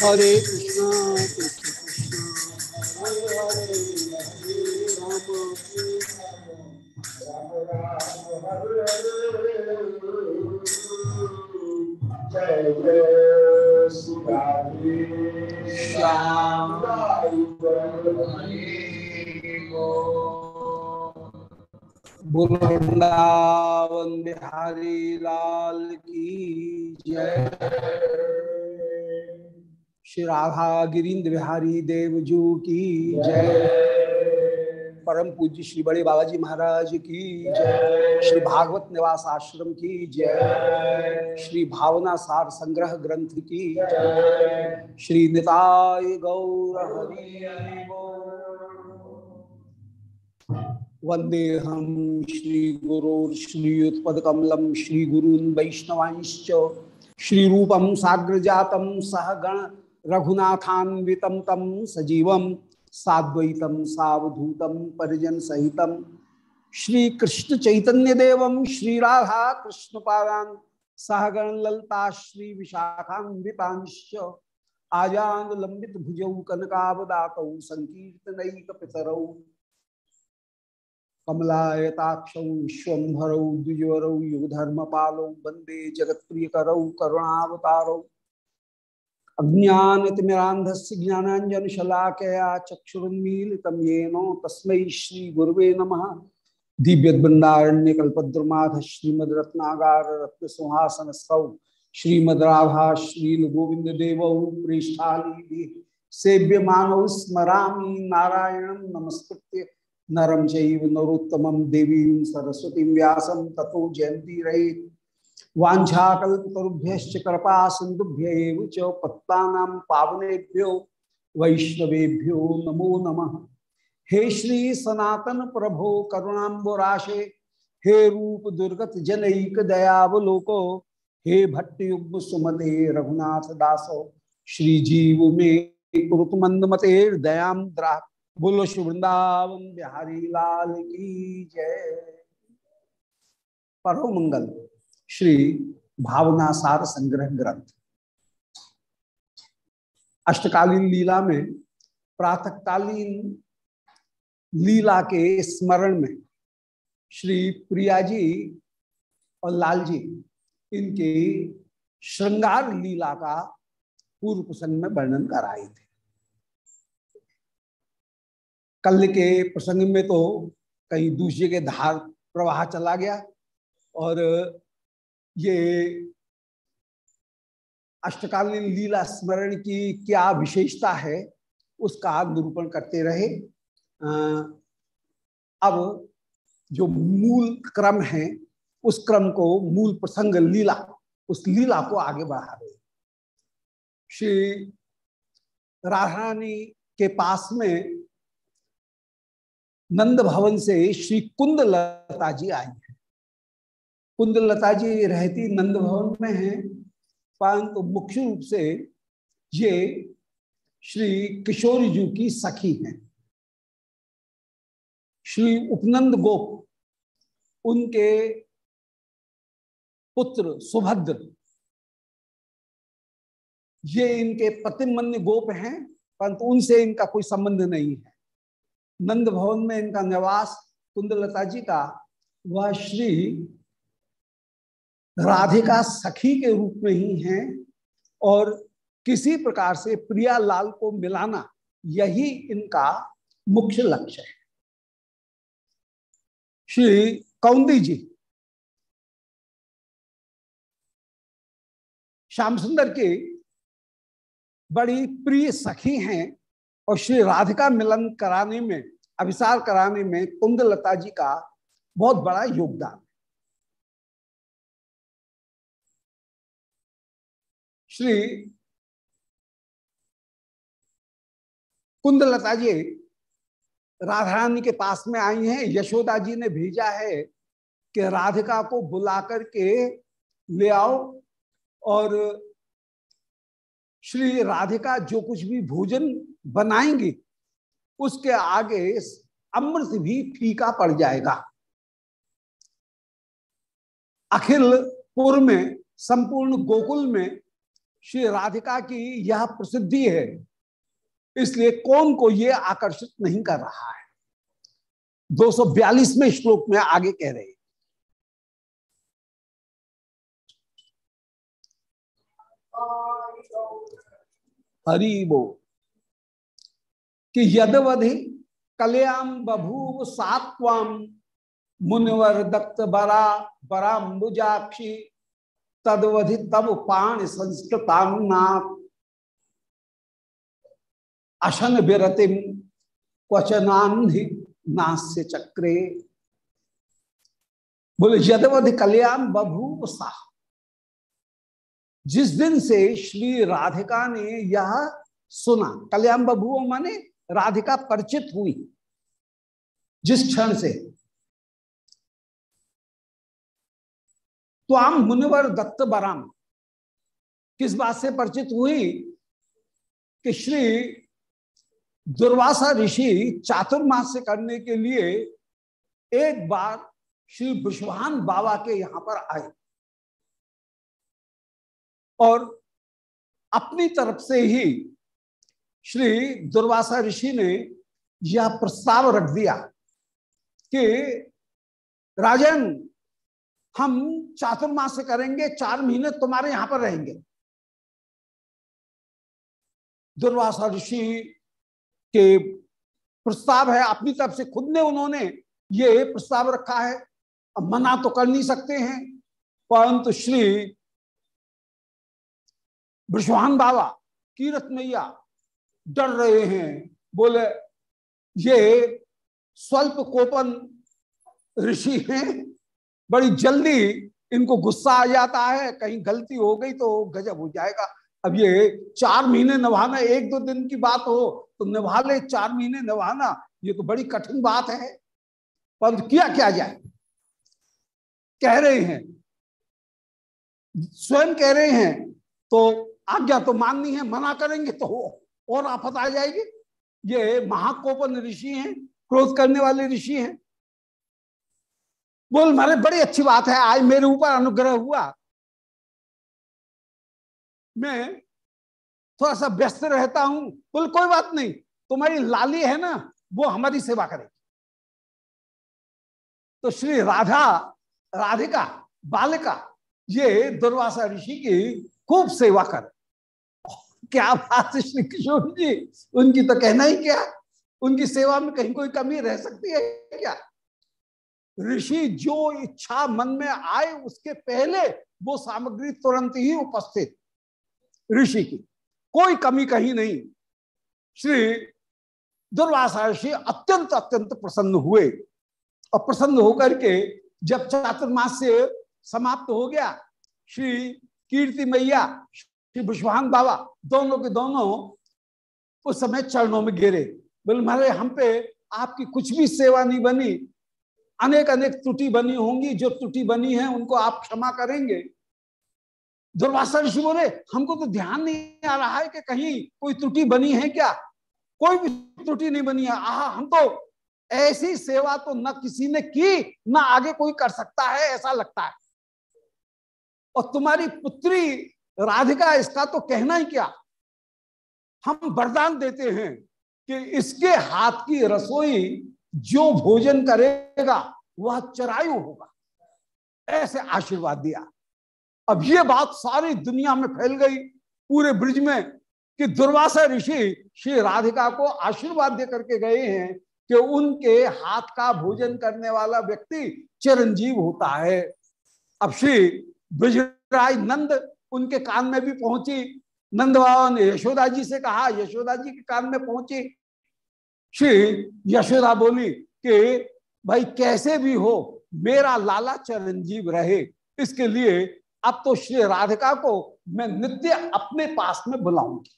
हरे कृष्णा कृष्ण कृष्ण हरे हरे हरे राम श्याम बोलो वृंदावन बिहारी लाल की जय श्री राधा गिरीन्द्र बिहारी देवजू की जय। परम पूज्य श्री बड़े बाबा जी महाराज की जय। श्री भागवत निवास आश्रम की जय। श्री भावना सार संग्रह ग्रंथ की जय। श्री निताय गौर हरि वंदे हम श्री गुरोर श्रीयुत्पद कमलम श्री रूपम साग्र जातम सह गण रघुनाथान्वितम तम सजीवम साद्वैतम सावधूतम परिजन सहितम श्री कृष्ण चैतन्य देवम श्री राधा कृष्ण पादान सहगण ललता श्री विशाखान्वितांश्च। आजान लंबित भुजौ कनकावदातौ संकीर्तनैक कमलायताक्षौ विश्वम्भरौ द्विजवरौ युगधर्मपालौ, वंदे जगत्प्रियकरौ, करुणावतारौ। अज्ञानतिमिरान्धस्य ज्ञानाञ्जनशलाकया चक्षुरुन्मीलितं येन तस्मै श्रीगुरुवे नमः। दिव्यद्वृन्दारण्यकल्पद्रुमाध श्रीमद्रत्नागार रत्नसिंहासनस्थौ श्रीमद्राभा श्रीलगोविन्ददेवौ प्रेष्ठाली सेव्यमानौ स्मरामि नारायणं नमस्कृत्य। नरम चैव नरोत्तमं देवीं सरस्वतीं व्यासं ततो जयन्ती रहित। वाछाकुभ्य कृपा सिंधुभ्य पत्ता पावनेभ्यो वैष्णवेभ्यो नमो नमः। हे श्री सनातन प्रभो करुणाबराशे हे रूप दुर्गत जनक दयावलोको, हे भट्टयुग्म सुमते रघुनाथ दासो, श्री जीव में कुरुत मंद मते दयाम द्रा बोलो श्री वृंदावन बिहारी लाल की जय। परम मंगल, श्री भावना सार संग्रह ग्रंथ। अष्टकालीन लीला में, प्रातकालीन लीला के स्मरण में, श्री प्रिया जी और लाल जी, इनके श्रृंगार लीला का पूर्व प्रसंग में वर्णन कराए थे। कल के प्रसंग में तो कहीं दूसरे के धार प्रवाह चला गया और ये अष्टकालीन लीला स्मरण की क्या विशेषता है, उसका निरूपण करते रहे। अब जो मूल क्रम है, उस क्रम को मूल प्रसंग लीला, उस लीला को आगे बढ़ा रहे श्री राधारानी के पास में नंद भवन से श्री कुंद लता जी आई है। कुंद लता जी रहती नंद भवन में है। परंतु मुख्य रूप से ये श्री किशोर जी की सखी हैं। श्री उपनंद गोप, उनके पुत्र सुभद्र, ये इनके पतिमन्य गोप हैं, परंतु उनसे इनका कोई संबंध नहीं है। नंद भवन में इनका निवास कुंदलता जी का, वह श्री राधिका सखी के रूप में ही हैं और किसी प्रकार से प्रिया लाल को मिलाना यही इनका मुख्य लक्ष्य है। श्री कौंदी जी, श्याम सुंदर के बड़ी प्रिय सखी हैं और श्री राधिका मिलन कराने में, अभिसार कराने में कुंदलता जी का बहुत बड़ा योगदान है। श्री कुंदलता जी राधारानी के पास में आई हैं, यशोदा जी ने भेजा है कि राधिका को बुला करके ले आओ और श्री राधिका जो कुछ भी भोजन बनाएँगी, उसके आगे अमृत भी फीका पड़ जाएगा। अखिल पुर में, संपूर्ण गोकुल में श्री राधिका की यह प्रसिद्धि है। इसलिए कौन को यह आकर्षित नहीं कर रहा है? 242 में श्लोक में आगे कह रहे हरि बो कि यदवधि कल्याण बभूव सात्वाम मुनिवर दत्त बरा बराम्बुजाक्षी, तदवधि तब पाण संस्कृतांगनाथ अशन विरतिम क्वचनान्धि नास्य चक्रे। बोले, यदवधि कल्याण बभूव सा। जिस दिन से श्री राधिका ने यह सुना कल्याण बभूव माने राधिका परिचित हुई जिस क्षण से। तो आम मुनिवर दत्त बराम, किस बात से परिचित हुई? कि श्री दुर्वासा ऋषि चातुर्मास से करने के लिए एक बार श्री विश्वान बाबा के यहाँ पर आए और अपनी तरफ़ से ही श्री दुर्वासा ऋषि ने यह प्रस्ताव रख दिया कि राजन, हम चातुर्मास करेंगे, चार महीने तुम्हारे यहाँ पर रहेंगे। दुर्वासा ऋषि के प्रस्ताव है, अपनी तरफ़ से खुद ने उन्होंने ये प्रस्ताव रखा है। अब मना तो कर नहीं सकते हैं, परंतु श्री विश्वान बाबा कीरत मैया डर रहे हैं। बोले, ये स्वल्प कोपन ऋषि हैं, बड़ी जल्दी इनको गुस्सा आ जाता है, कहीं गलती हो गई तो गजब हो जाएगा। अब ये चार महीने नभाना, एक दो दिन की बात हो तो निभा ले, चार महीने नभाना, ये तो बड़ी कठिन बात है। पर किया क्या जाए? कह रहे हैं, स्वयं कह रहे हैं तो आज्ञा तो माननी है, मना करेंगे तो और आफत आ जाएगी। ये महाकोपन ऋषि हैं, क्रोध करने वाले ऋषि हैं। बोल, मारे, बड़ी अच्छी बात है, आज मेरे ऊपर अनुग्रह हुआ। मैं थोड़ा सा व्यस्त रहता हूँ। बोल, कोई बात नहीं, तुम्हारी लाली है ना, वो हमारी सेवा करेगी। तो श्री राधा, राधिका, बालिका, ये दुर्वासा ऋषि की खूब सेवा कर क्या बात है श्री किशोर जी? उनकी तो कहना ही क्या? उनकी सेवा में कहीं कोई कमी रह सकती है क्या? ऋषि जो इच्छा मन में आए, उसके पहले वो सामग्री तुरंत ही उपस्थित। ऋषि की कोई कमी कहीं नहीं। श्री दुर्वासा ऋषि अत्यंत अत्यंत प्रसन्न हुए। और प्रसन्न होकर के जब चातुर्मास से समाप्त हो गया, श्री कीर्ति मैया श्री विश्वान बाबा, दोनों के दोनों उस समय चरणों में गिरे। बोले, महाराज, हम पे आपकी कुछ भी सेवा नहीं बनी। अनेक अनेक त्रुटि बनी होंगी। जो त्रुटि बनी है, उनको आप क्षमा करेंगे। दुर्वासा ऋषि बोले, हमको तो ध्यान नहीं आ रहा है कि कहीं कोई त्रुटि बनी है क्या? कोई भी त्रुटि नहीं बनी है। आह, हम तो ऐसी सेवा तो न किसी ने की, ना आगे कोई कर सकता है, ऐसा लगता है। और तुम्हारी पुत्री राधिका, इसका तो कहना ही क्या? हम वरदान देते हैं कि इसके हाथ की रसोई जो भोजन करेगा, वह चरायु होगा। ऐसे आशीर्वाद दिया। अब ये बात सारी दुनिया में फैल गई, पूरे ब्रिज में, कि दुर्वासा ऋषि श्री राधिका को आशीर्वाद दे करके गए हैं कि उनके हाथ का भोजन करने वाला व्यक्ति चिरंजीव होता है। अब श्री ब्रजराज नंद उनके कान में भी पहुँची। नंद बाबा ने यशोदा जी से कहा, यशोदा जी के कान में पहुँची। श्री यशोदा बोली कि, भाई कैसे भी हो, मेरा लाला चिरंजीव रहे। इसके लिए अब तो श्री राधिका को मैं नित्य अपने पास में बुलाऊँगी।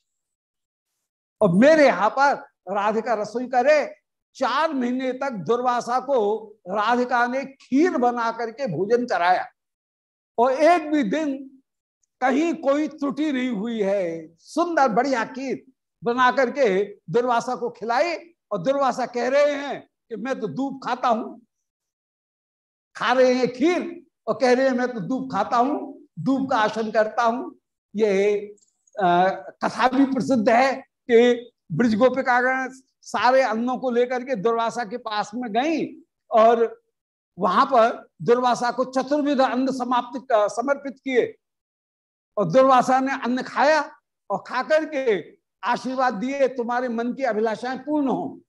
और मेरे यहाँ पर राधिका रसोई करे। चार महीने तक दुर्वासा को राधिका ने खीर बना करके भोजन कराया। और एक भी दिन कहीं कोई त्रुटि नहीं हुई है। सुंदर, बढ़िया खीर बना करके दुर्वासा को खिलाई और दुर्वासा कह रहे हैं कि मैं तो दूध खाता हूँ। खा रहे हैं खीर और कह रहे हैं मैं तो दूध खाता हूँ, दूध का आसन करता हूँ। ये कथा भी प्रसिद्ध है कि ब्रज गोपिकागण सारे अन्नों को लेकर के दुर्वासा के पास में गई और वहाँ पर दुर्वासा को चतुर्विध अन्न समाप्त समर्पित किए। और दुर्वासा ने अन्न खाया और खा करके आशीर्वाद दिए तुम्हारे मन की अभिलाषाएँ पूर्ण हो।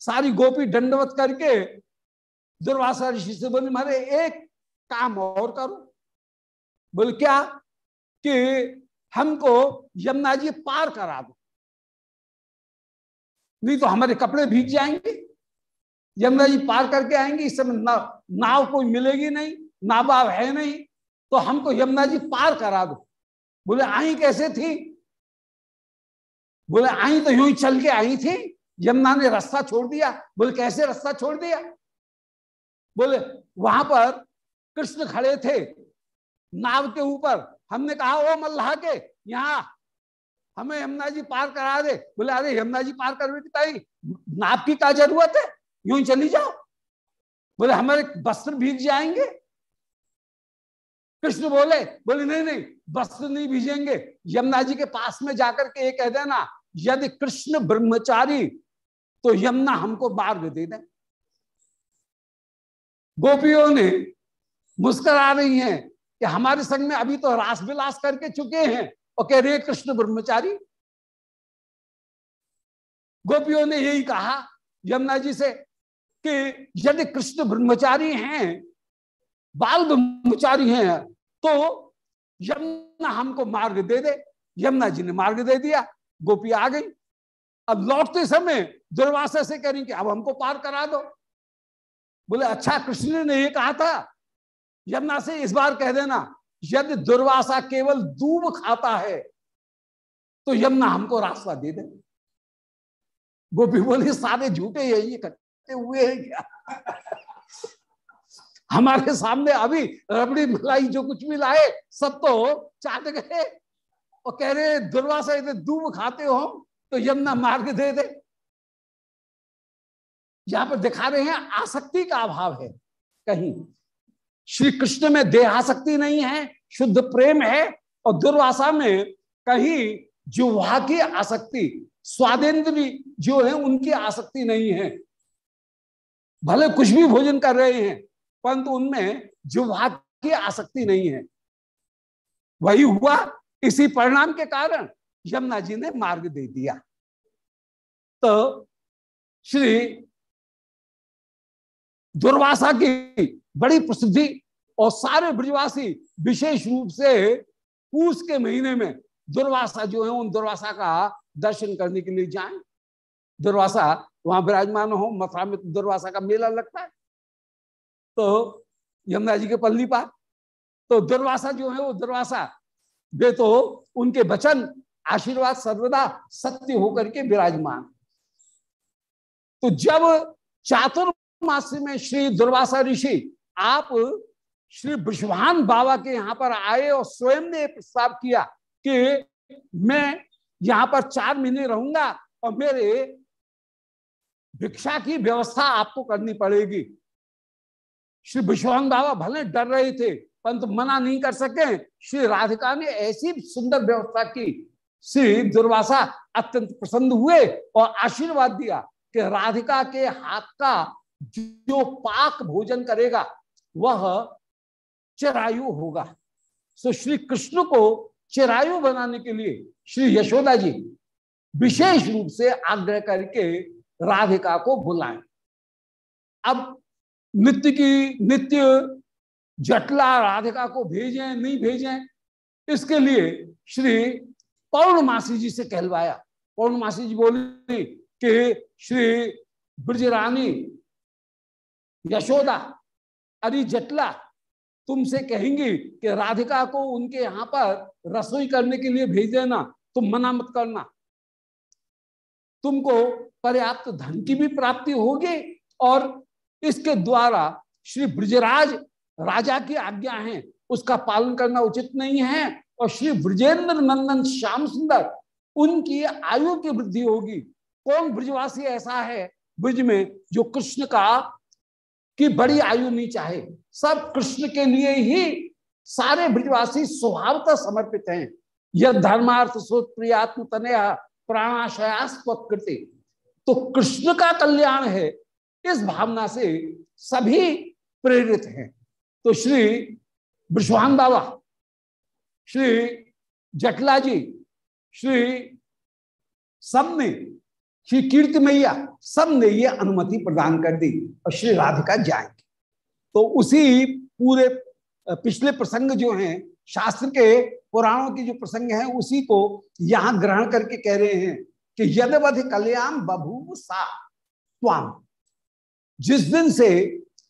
सारी गोपी दंडवत करके दुर्वासा ऋषि से बोले मारे एक काम और करो। बोल क्या? कि हमको यमुना जी पार करा दो। नहीं तो हमारे कपड़े भीग जाएँगे। यमुना जी पार करके आएँगे इस समय ना, नाव कोई मिलेगी नहीं नाबाव है नहीं। तो हमको यमुना जी पार करा दो। बोले, आई कैसे थी? बोले, आई तो यूँ ही चल के आई थी। यमुना ने रास्ता छोड़ दिया। बोले, कैसे रास्ता छोड़ दिया? बोले, वहाँ पर कृष्ण खड़े थे नाव के ऊपर। हमने कहा, ओ मल्लाह के, यहाँ हमें यमुना जी पार करा दे। बोले, अरे, यमुना जी पार कर ताई। नाव की क्या ज़रूरत है? यूँ ही चली जाओ। बोले हमारे वस्त्र भीग जाएँगे। कृष्ण बोले बोले, नहीं नहीं, वस्त्र नहीं भीजेंगे। यमुना जी के पास में जाकर के ये कह देना, यदि कृष्ण ब्रह्मचारी तो यमुना हमको मार्ग दे दे। गोपियों ने मुस्करा रही हैं कि हमारे संग में अभी तो रास विलास करके चुके हैं और कह रहे कृष्ण ब्रह्मचारी। गोपियों ने यही कहा यमुना जी से कि यदि कृष्ण ब्रह्मचारी हैं, बाल ब्रह्मचारी हैं तो यमुना हमको मार्ग दे दे। यमुना जी ने मार्ग दे दिया, गोपी आ गई। अब लौटते समय दुर्वासा से करेंगे अब हमको पार करा दो। बोले अच्छा कृष्ण ने ये कहा था। यमुना से इस बार कह देना, यदि दुर्वासा केवल दूब खाता है तो यमुना हमको रास्ता दे दे। गोपी बोले, सारे झूठे यही इकट्ठे हुए हैं क्या? हमारे सामने अभी रबड़ी मलाई जो कुछ भी लाए, सब तो चाट गए। और कह रहे दुर्वासा यदि दूब खाते हो तो यमुना मार्ग दे दे। यहाँ पर दिखा रहे हैं, आसक्ति का अभाव है कहीं। श्री कृष्ण में देहाशक्ति नहीं है, शुद्ध प्रेम है, और दुर्वासा में कहीं जुहा की आसक्ति, स्वादेंद्री जो है, उनकी आसक्ति नहीं है। भले कुछ भी भोजन कर रहे हैं परंतु उनमें जुहा की आसक्ति नहीं है। वही हुआ इसी परिणाम के कारण यमुना जी ने मार्ग दे दिया। तो श्री दुर्वासा की बड़ी प्रसिद्धि और सारे ब्रजवासी विशेष रूप से पूस के महीने में दुर्वासा जो है, उन दुर्वासा का दर्शन करने के लिए जाएँ। दुर्वासा वहाँ विराजमान हो, मथुरा में तो दुर्वासा का मेला लगता है। तो यमुना जी के पल्ली पार। तो दुर्वासा जो है वो दुर्वासा। वे तो उनके वचन, आशीर्वाद सर्वदा सत्य होकर के विराजमान। तो जब चातुर्मास में श्री दुर्वासा ऋषि, आप श्री विश्वान बाबा के यहाँ पर आए और स्वयं ने प्रस्ताव किया कि मैं यहाँ पर चार महीने रहूँगा और मेरे भिक्षा की व्यवस्था आपको करनी पड़ेगी। श्री विश्वान बाबा भले डर रहे थे, परंतु मना नहीं कर सके। श्री राधिका ने ऐसी सुंदर व्यवस्था की। श्री दुर्वासा अत्यंत प्रसन्न हुए और आशीर्वाद दिया कि राधिका के हाथ का जो पाक भोजन करेगा, वह चिरायु होगा। सो श्री कृष्ण को चिरायु बनाने के लिए श्री यशोदा जी विशेष रूप से आग्रह करके राधिका को बुलाएँ। अब नित्य की नित्य जटला राधिका को भेजें, नहीं भेजें, इसके लिए श्री पौर्णमासी जी से कहलवाया। पौर्णमासी जी बोली कि श्री ब्रजरानी, यशोदा, अरे जटला, तुमसे कहेंगी कि राधिका को उनके यहाँ पर रसोई करने के लिए भेज देना, तुम मना मत करना। तुमको पर्याप्त धन की भी प्राप्ति होगी और इसके द्वारा श्री ब्रजराज राजा की आज्ञा है। उसका पालन करना उचित नहीं है और श्री ब्रजेंद्र नंदन श्याम सुंदर, उनकी आयु की वृद्धि होगी। कौन ब्रजवासी ऐसा है ब्रज में जो कृष्ण का, की बड़ी आयु नहीं चाहे? सब कृष्ण के लिए ही सारे ब्रजवासी स्वभावतः समर्पित हैं। यह धर्मार्थ सुत प्रियात्म तनया प्राणाशयास्पत्कृति तो कृष्ण का कल्याण है इस भावना से सभी प्रेरित हैं। तो श्री विश्वान बाबा, श्री जटला जी, श्री सबने श्री कीर्ति मैया सबने ये अनुमति प्रदान कर दी और श्री राधिका जाएँगे। तो उसी पूरे पिछले प्रसंग जो हैं, शास्त्र के पुराणों के जो प्रसंग हैं, उसी को यहाँ ग्रहण करके कह रहे हैं कि यदवध कल्याण बभू सा त्वाम। जिस दिन से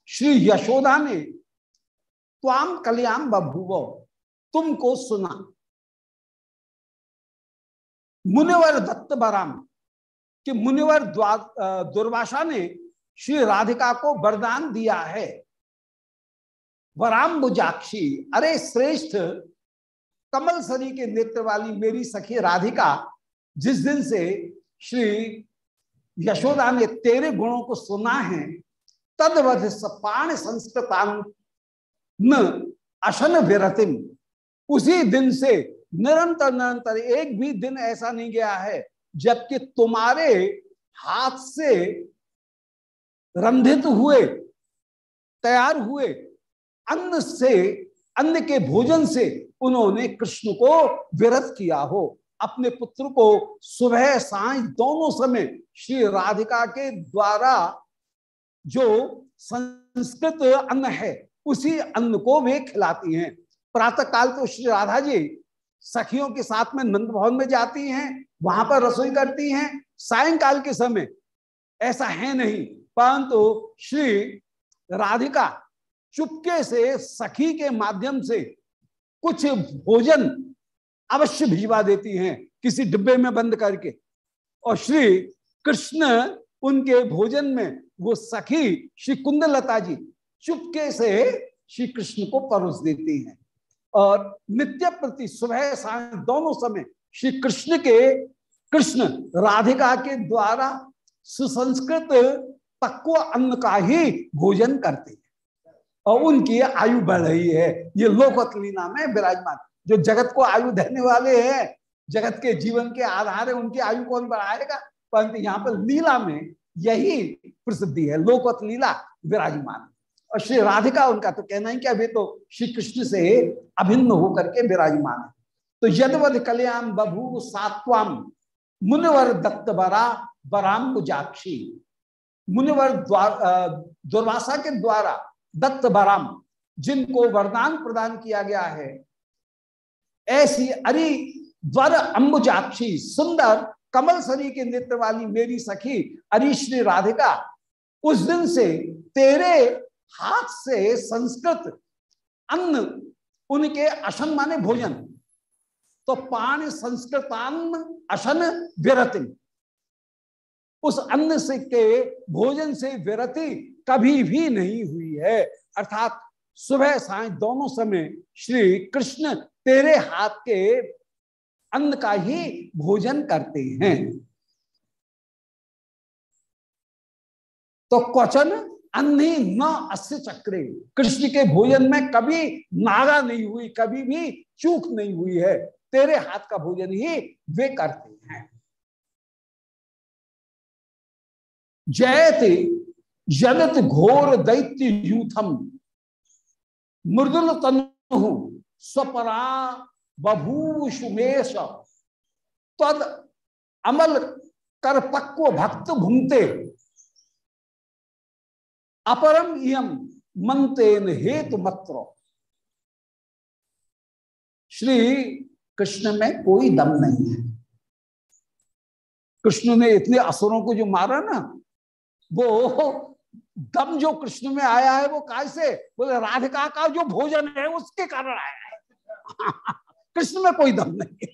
श्री यशोदा ने त्वाम कल्याण बभूव, तुमको सुना। मुनिवर दत्त बराम कि मुनिवर दुर्वासा ने श्री राधिका को वरदान दिया है। वराम बुजाक्षी अरे श्रेष्ठ, कमल सरी के नेत्र वाली मेरी सखी राधिका, जिस दिन से श्री यशोदा ने तेरे गुणों को सुना है, तदवध सपाण संस्कृतान अशन विरतिम उसी दिन से निरंतर निरंतर एक भी दिन ऐसा नहीं गया है, जबकि तुम्हारे हाथ से रंधित हुए, तैयार हुए अन्न से, अन्न के भोजन से उन्होंने कृष्ण को विरत किया हो। अपने पुत्र को सुबह साँझ दोनों समय श्री राधिका के द्वारा जो संस्कृत अन्न है, उसी अन्न को वे खिलाती हैं। प्रातः काल तो श्री राधा जी सखियों के साथ में नंद भवन में जाती हैं, वहाँ पर रसोई करती हैं। सायंकाल के समय ऐसा है नहीं, परंतु श्री राधिका चुपके से सखी के माध्यम से कुछ भोजन अवश्य भिजवा देती हैं किसी डिब्बे में बंद करके। और श्री कृष्ण उनके भोजन में वो सखी श्री कुंदलता जी चुपके से श्री कृष्ण को परोस देती हैं। और नित्य प्रति सुबह साँझ दोनों समय श्री कृष्ण के, कृष्ण राधिका के द्वारा सुसंस्कृत पक्व अन्न का ही भोजन करते हैं। और उनकी आयु बढ़ रही है। ये लोकत लीला में विराजमान। जो जगत को आयु देने वाले हैं, जगत के जीवन के आधार है, उनकी आयु कौन बढ़ाएगा। परंतु यहाँ पर लीला में यही प्रसिद्धि है, लोकवत लीला विराजमान। और श्री राधिका उनका तो कहना है कि अभी तो श्री कृष्ण से अभिन्न होकर के विराजमान है। तो यदवद कल्याण बभू सात्वाम, मुनिवर दत्त बरा बराम जाक्षी। मुनिवर दुर्वासा के द्वारा दत्त बराम, जिनको वरदान प्रदान किया गया है ऐसी, अरि, वर अम्बुजाक्षी, सुंदर, कमल सरी के नेत्र वाली मेरी सखी, अरि, श्री राधिका, उस दिन से तेरे हाथ से संस्कृत, अन्न, उनके अशन माने भोजन। तो पान संस्कृतान्न, अशन विरति। उस अन्न से के भोजन से विरति कभी भी नहीं हुई है। अर्थात सुबह साय दोनों समय श्री कृष्ण तेरे हाथ के अन्न का ही भोजन करते हैं। तो क्वचन अन्नी न अस्य चक्रे। कृष्ण के भोजन में कभी नागा नहीं हुई, कभी भी चूक नहीं हुई है। तेरे हाथ का भोजन ही वे करते हैं। जयते जगत घोर दैत्य यूथम, मृदुल तनु स्वपरा बभूषुमेश तद अमल कर पक्व भक्त भूमते अपरम इम मंतेन हेतु मत्र। श्री कृष्ण में कोई दम नहीं है। कृष्ण ने इतने असुरों को जो मारा ना, वो दम जो कृष्ण में आया है वो कैसे बोले, राधिका का जो भोजन है उसके कारण आया है। कृष्ण में कोई दम नहीं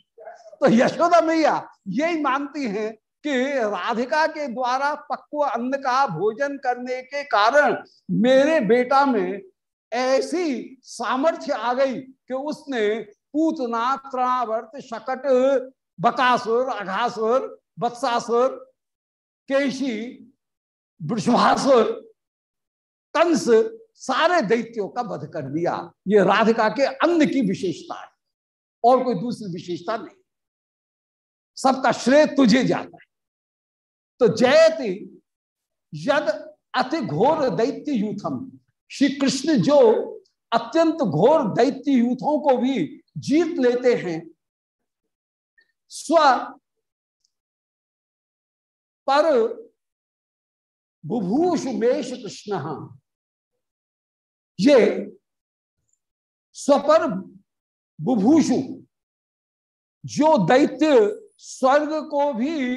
तो यशोदा मैया यही मानती हैं कि राधिका के द्वारा पक्व अन्न का भोजन करने के कारण मेरे बेटा में ऐसी सामर्थ्य आ गई कि उसने पूतना त्रावर्त शकट, बकासुर, अघासुर, बत्सासुर, केशी, वृषभासुर, कंस सारे दैत्यों का वध कर दिया। ये राधिका के अन्न की विशेषता है, और कोई दूसरी विशेषता नहीं। सबका श्रेय तुझे जाता है। तो जयति यद अति घोर दैत्य यूथम। श्री कृष्ण जो अत्यंत घोर दैत्य यूथों को भी जीत लेते हैं, स्व पर बुभूष मेष कृष्ण ये स्वपर बुभूषु, जो दैत्य स्वर्ग को भी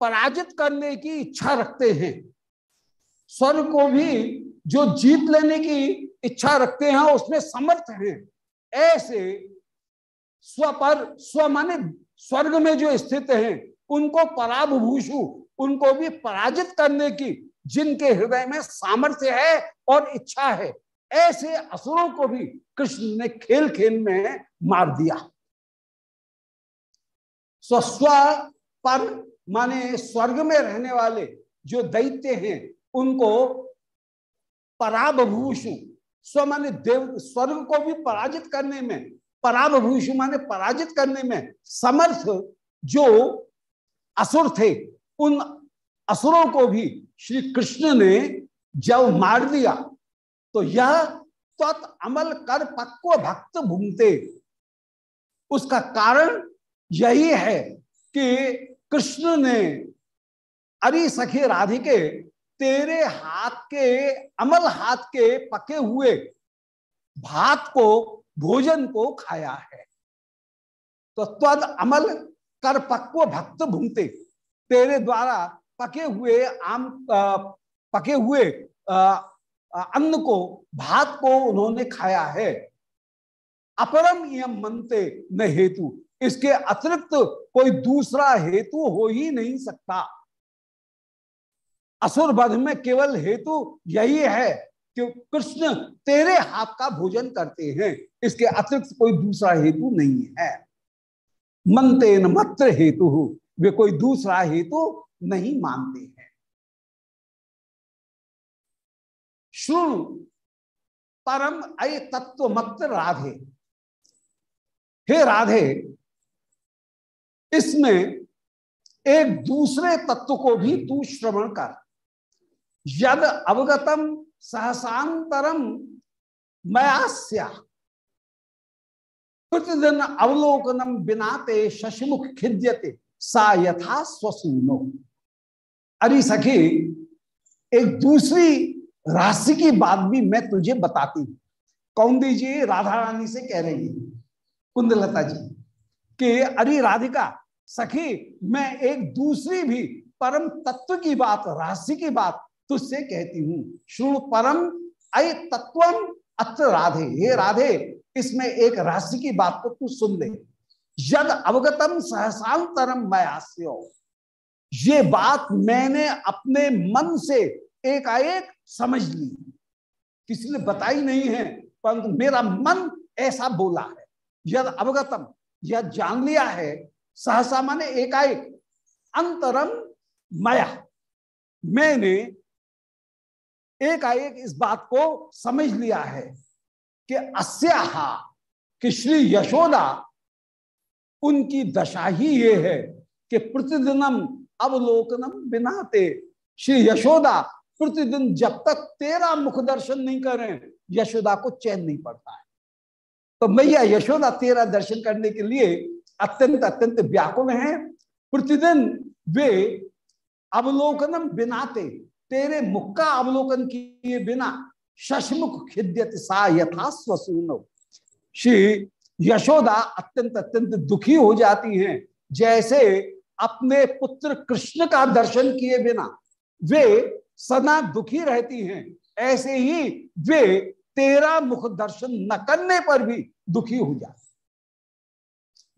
पराजित करने की इच्छा रखते हैं, स्वर्ग को भी जो जीत लेने की इच्छा रखते हैं, उसमें समर्थ हैं, ऐसे स्व पर स्व माने स्वर्ग में जो स्थित हैं, उनको पराभूषु, उनको भी पराजित करने की जिनके हृदय में सामर्थ्य है और इच्छा है, ऐसे असुरों को भी कृष्ण ने खेल खेल में मार दिया। स्वस्व पर माने स्वर्ग में रहने वाले जो दैत्य हैं, उनको पराभूषु, स्व माने देव, स्वर्ग को भी पराजित करने में, पराभूषु माने पराजित करने में समर्थ जो असुर थे, उन असुरों को भी श्री कृष्ण ने जब मार दिया। तो यह तत् अमल कर पक्व भक्त भूमते। उसका कारण यही है कि कृष्ण ने, अरे सखे राधिके, तेरे हाथ के, अमल हाथ के पके हुए भात को, भोजन को खाया है। तो तद अमल कर पक्व भक्त भूमते। तेरे द्वारा पके हुए आम पके हुए अन्न को, भात को उन्होंने खाया है। अपरम यम मनते न हेतु। इसके अतिरिक्त कोई दूसरा हेतु हो ही नहीं सकता। असुर वध में केवल हेतु यही है कि कृष्ण तेरे हाथ का भोजन करते हैं। इसके अतिरिक्त कोई दूसरा हेतु नहीं है। मनते न मत्र हेतु। वे कोई दूसरा हेतु नहीं मानते हैं। शुण परम अय तत्व मत राधे। हे राधे, इसमें एक दूसरे तत्व को भी तू श्रवण कर। यद अवगतम सहसांतरम मयास्या। प्रतिदिन अवलोकनम बिनाते शशिमुख खिद्यते, सा यथा स्वसूनो। अरे सखी, एक दूसरी राशि की बात भी मैं तुझे बताती हूँ। कौंदी जी राधा रानी से कह रही है, कुंदलता जी, कि अरे राधिका, सखी, मैं एक दूसरी भी परम तत्व की बात, राशि की बात तुझसे कहती हूँ। शुण परम अय तत्वम अत्र राधे। हे राधे, इसमें एक राशि की बात को तू सुन ले। यद अवगतम सहसांतरम मयास्यो ये बात मैंने अपने मन से एकाएक समझ ली। किसी ने बताई नहीं है, परंतु मेरा मन ऐसा बोला है। यद अवगतम, यह जान लिया है, सहसा माने एकाएक, अंतरम माया। मैंने एकाएक इस बात को समझ लिया है कि अस्या कि श्री यशोदा, उनकी दशा ही ये है कि प्रतिदिनम अवलोकनम बिनाते श्री यशोदा प्रतिदिन जब तक तेरा मुख दर्शन नहीं करें यशोदा को चैन नहीं पड़ता है। तो मैया यशोदा तेरा दर्शन करने के लिए अत्यंत अत्यंत व्याकुल हैं। प्रतिदिन वे अवलोकनम बिनाते तेरे मुख का अवलोकन किए बिना शशमुख खिद्यत सा यथा स्वसून श्री यशोदा अत्यंत अत्यंत दुखी हो जाती हैं। जैसे अपने पुत्र कृष्ण का दर्शन किए बिना वे सदा दुखी रहती हैं। ऐसे ही वे तेरा मुख दर्शन न करने पर भी दुखी हो जाती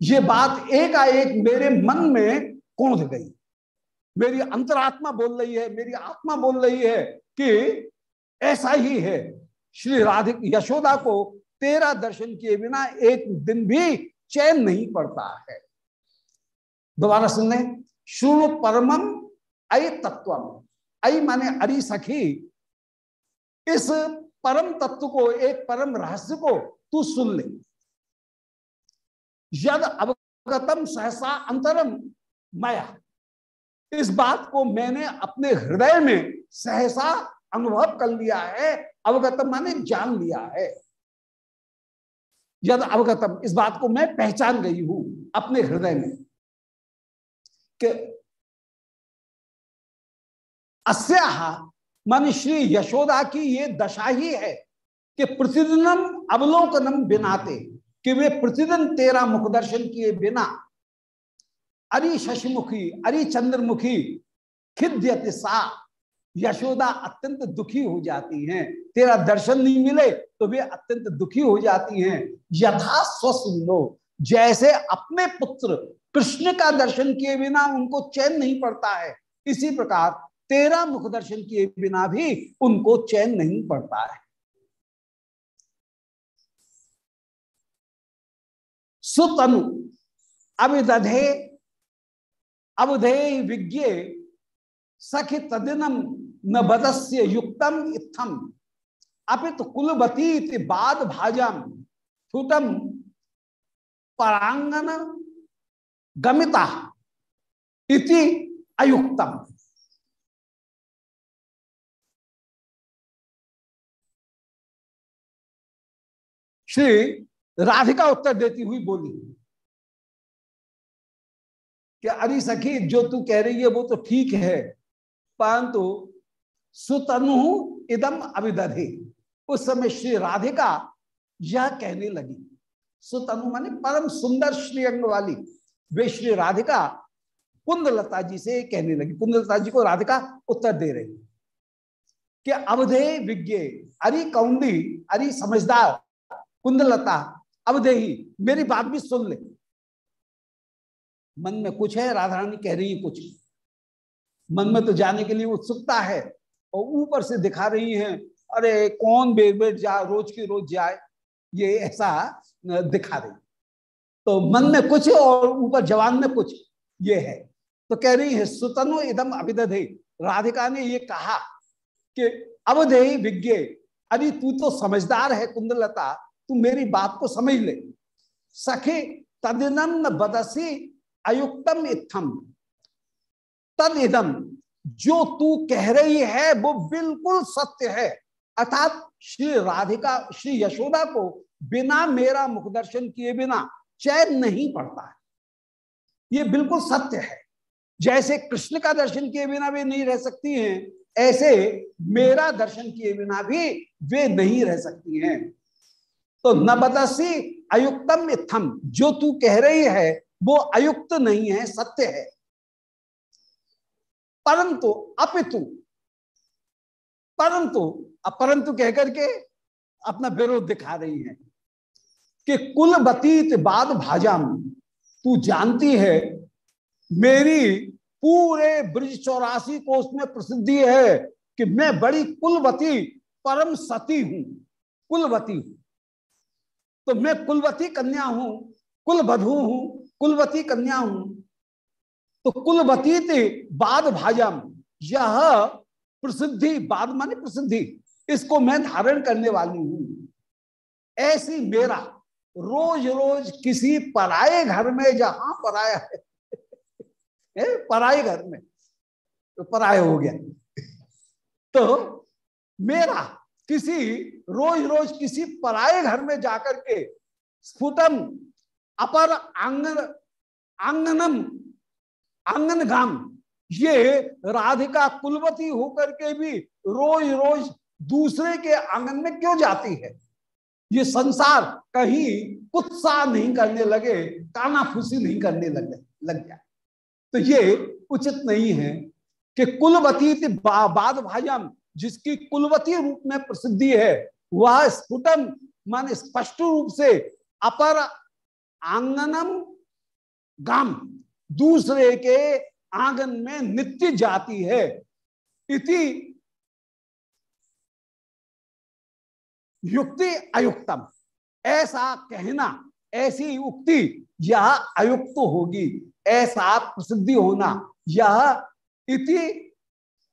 ये बात एकाएक मेरे मन में कौंध गई। मेरी अंतरात्मा बोल रही है, मेरी आत्मा बोल रही है कि ऐसा ही है। श्री राधिक यशोदा को तेरा दर्शन किए बिना एक दिन भी चैन नहीं पड़ता है। दोबारा सुनने शुभ परमम अय तत्व अय माने अरि सखी। इस परम तत्व को, एक परम रहस्य को तू सुन ले। यद अवगतम सहसा अंतरम माया। इस बात को मैंने अपने हृदय में सहसा अनुभव कर लिया है। अवगतम माने जान लिया है। यद अवगतम, इस बात को मैं पहचान गई हूँ अपने हृदय में। कि अस्या मान श्री यशोदा की ये दशा ही है कि प्रतिदिनम अवलोकनम बिनाते, कि वे प्रतिदिन तेरा मुख दर्शन किए बिना अरि शशिमुखी, अरि चंद्रमुखी खिद्यत सा। यशोदा अत्यंत दुखी हो जाती हैं। तेरा दर्शन नहीं मिले तो वे अत्यंत दुखी हो जाती हैं। यथा स्वसुंदो जैसे अपने पुत्र कृष्ण का दर्शन किए बिना उनको चैन नहीं पड़ता है, इसी प्रकार तेरा मुख दर्शन किए बिना भी उनको चैन नहीं पड़ता है। सुतनु, अविदधे अवधे विज्ञे, सखि तदिनम न बदस्य युक्तम इत्थम, अपित कुलवती बाद भाजम परांगन गमिता इति अयुक्तम श्री राधिका उत्तर देती हुई बोली कि अरे सखी जो तू कह रही है वो तो ठीक है परंतु सुतनु इदम अभिदधे उस समय श्री राधिका यह कहने लगी सुतनु माने परम सुंदर श्री अंग वाली। वे श्री राधिका कुंदलता जी से कहने लगी। कुंदलता जी को राधिका उत्तर दे रही। कि अवधे विज्ञ, अरे कौंदी अरे समझदार, कुंदलता, अवधे ही, मेरी बात भी सुन ले। मन में कुछ है राधा रानी कह रही है कुछ। मन में तो जाने के लिए उत्सुकता है, और ऊपर से दिखा रही हैं, अरे कौन बेर बेर जा, रोज की रोज जाए। ये ऐसा दिखा रही। तो मन में कुछ और ऊपर जवान में कुछ ये है। तो कह रही है, सुतनु इदम अभिदधे। राधिका ने ये कहा कि, अवधे विज्ञ, अरे तू तो समझदार है कुंदलता तू मेरी बात को समझ ले। सखे, तदिनम न बदसी अयुक्तम इत्थम। तद इदम जो तू कह रही है, वो बिल्कुल सत्य है। अर्थात श्री राधिका, श्री यशोदा को बिना मेरा मुखदर्शन किए बिना चैन नहीं पड़ता है। ये बिल्कुल सत्य है। जैसे कृष्ण का दर्शन किए बिना वे नहीं रह सकती हैं, ऐसे मेरा दर्शन किए बिना भी वे नहीं रह सकती हैं। तो न बदसी अयुक्तम इत्थम, जो तू कह रही है, वो अयुक्त नहीं है, सत्य है। परंतु अपितु, परंतु, अपरंतु कहकर के अपना विरोध दिखा रही है। कि कुल बतीत बाद भाजाम तू जानती है, मेरी पूरे ब्रज चौरासी कोष में प्रसिद्धि है कि मैं बड़ी कुलवती परम सती हूँ, कुलवती हूँ। तो मैं कुलवती कन्या हूँ कुल बधु हूँ, कुलवती कन्या हूँ। तो कुलवती थे बाद भाजम यह प्रसिद्धि, बाद माने प्रसिद्धि, इसको मैं धारण करने वाली हूँ। ऐसी मेरा रोज रोज किसी पराए घर में, जहाँ पराया है पराए घर में तो पराए हो गया। तो मेरा किसी रोज रोज किसी पराए घर में जाकर के स्फुटम, अपर आँगन आंगनम आँगन गाम ये राधिका कुलवती होकर के भी रोज रोज दूसरे के आँगन में क्यों जाती है? ये संसार कहीं उत्साह नहीं करने लगे काना फूसी नहीं करने लगे, लग जाए तो ये उचित नहीं है कि कुलवती बाद भाजम जिसकी कुलवती रूप में प्रसिद्धि है, वह स्फुटन, मान स्पष्ट रूप से अपर आंगनम गाम, दूसरे के आँगन में नित्य जाती है। इति युक्ति अयुक्तम। ऐसा कहना, ऐसी उक्ति यह अयुक्त होगी। ऐसा प्रसिद्धि होना, यह इति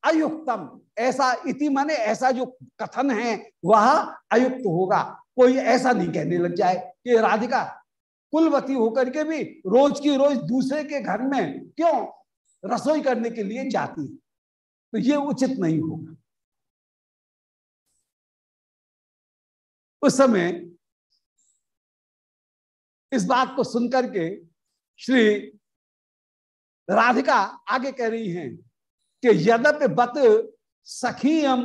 अयुक्तम। ऐसा इति माने ऐसा जो कथन है, वह अयुक्त होगा। कोई ऐसा नहीं कहने लग जाए कि राधिका कुलवती होकर के भी रोज की रोज दूसरे के घर में क्यों रसोई करने के लिए जाती है? तो ये उचित नहीं होगा। उस समय इस बात को सुनकर के श्री राधिका आगे कह रही हैं कि यद्यपि बत सखीयम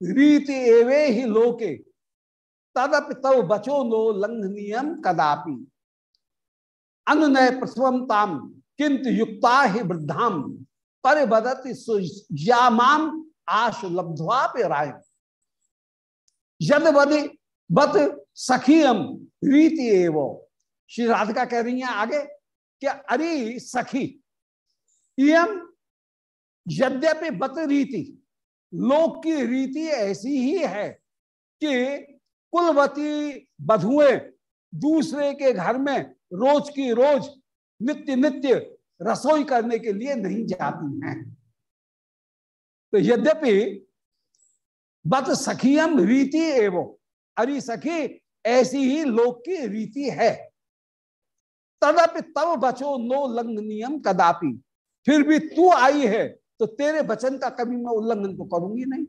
रीति एवे ही लोके, तदप तव बचो नो लंघनीयम कदापि। अनुनय प्रथम ताम किंतु युक्ता ही वृद्धाम बदती सुयामाम आशु पे राय यद बत सखीयम रीति एवो। श्री राधिका कह रही हैं आगे कि अरे सखी इम यद्यपि बत रीति, लोक की रीति ऐसी ही है कि कुलवती बधुएँ दूसरे के घर में रोज की रोज नित्य नित्य रसोई करने के लिए नहीं जाती हैं। तो यद्यपि बत सखियम रीति एवं अरे सखी, ऐसी ही लोक की रीति है। तदपि तब बचो नो लंघ नियम कदापि। फिर भी तू आई है तो तेरे वचन का कभी मैं उल्लंघन तो करूँगी नहीं।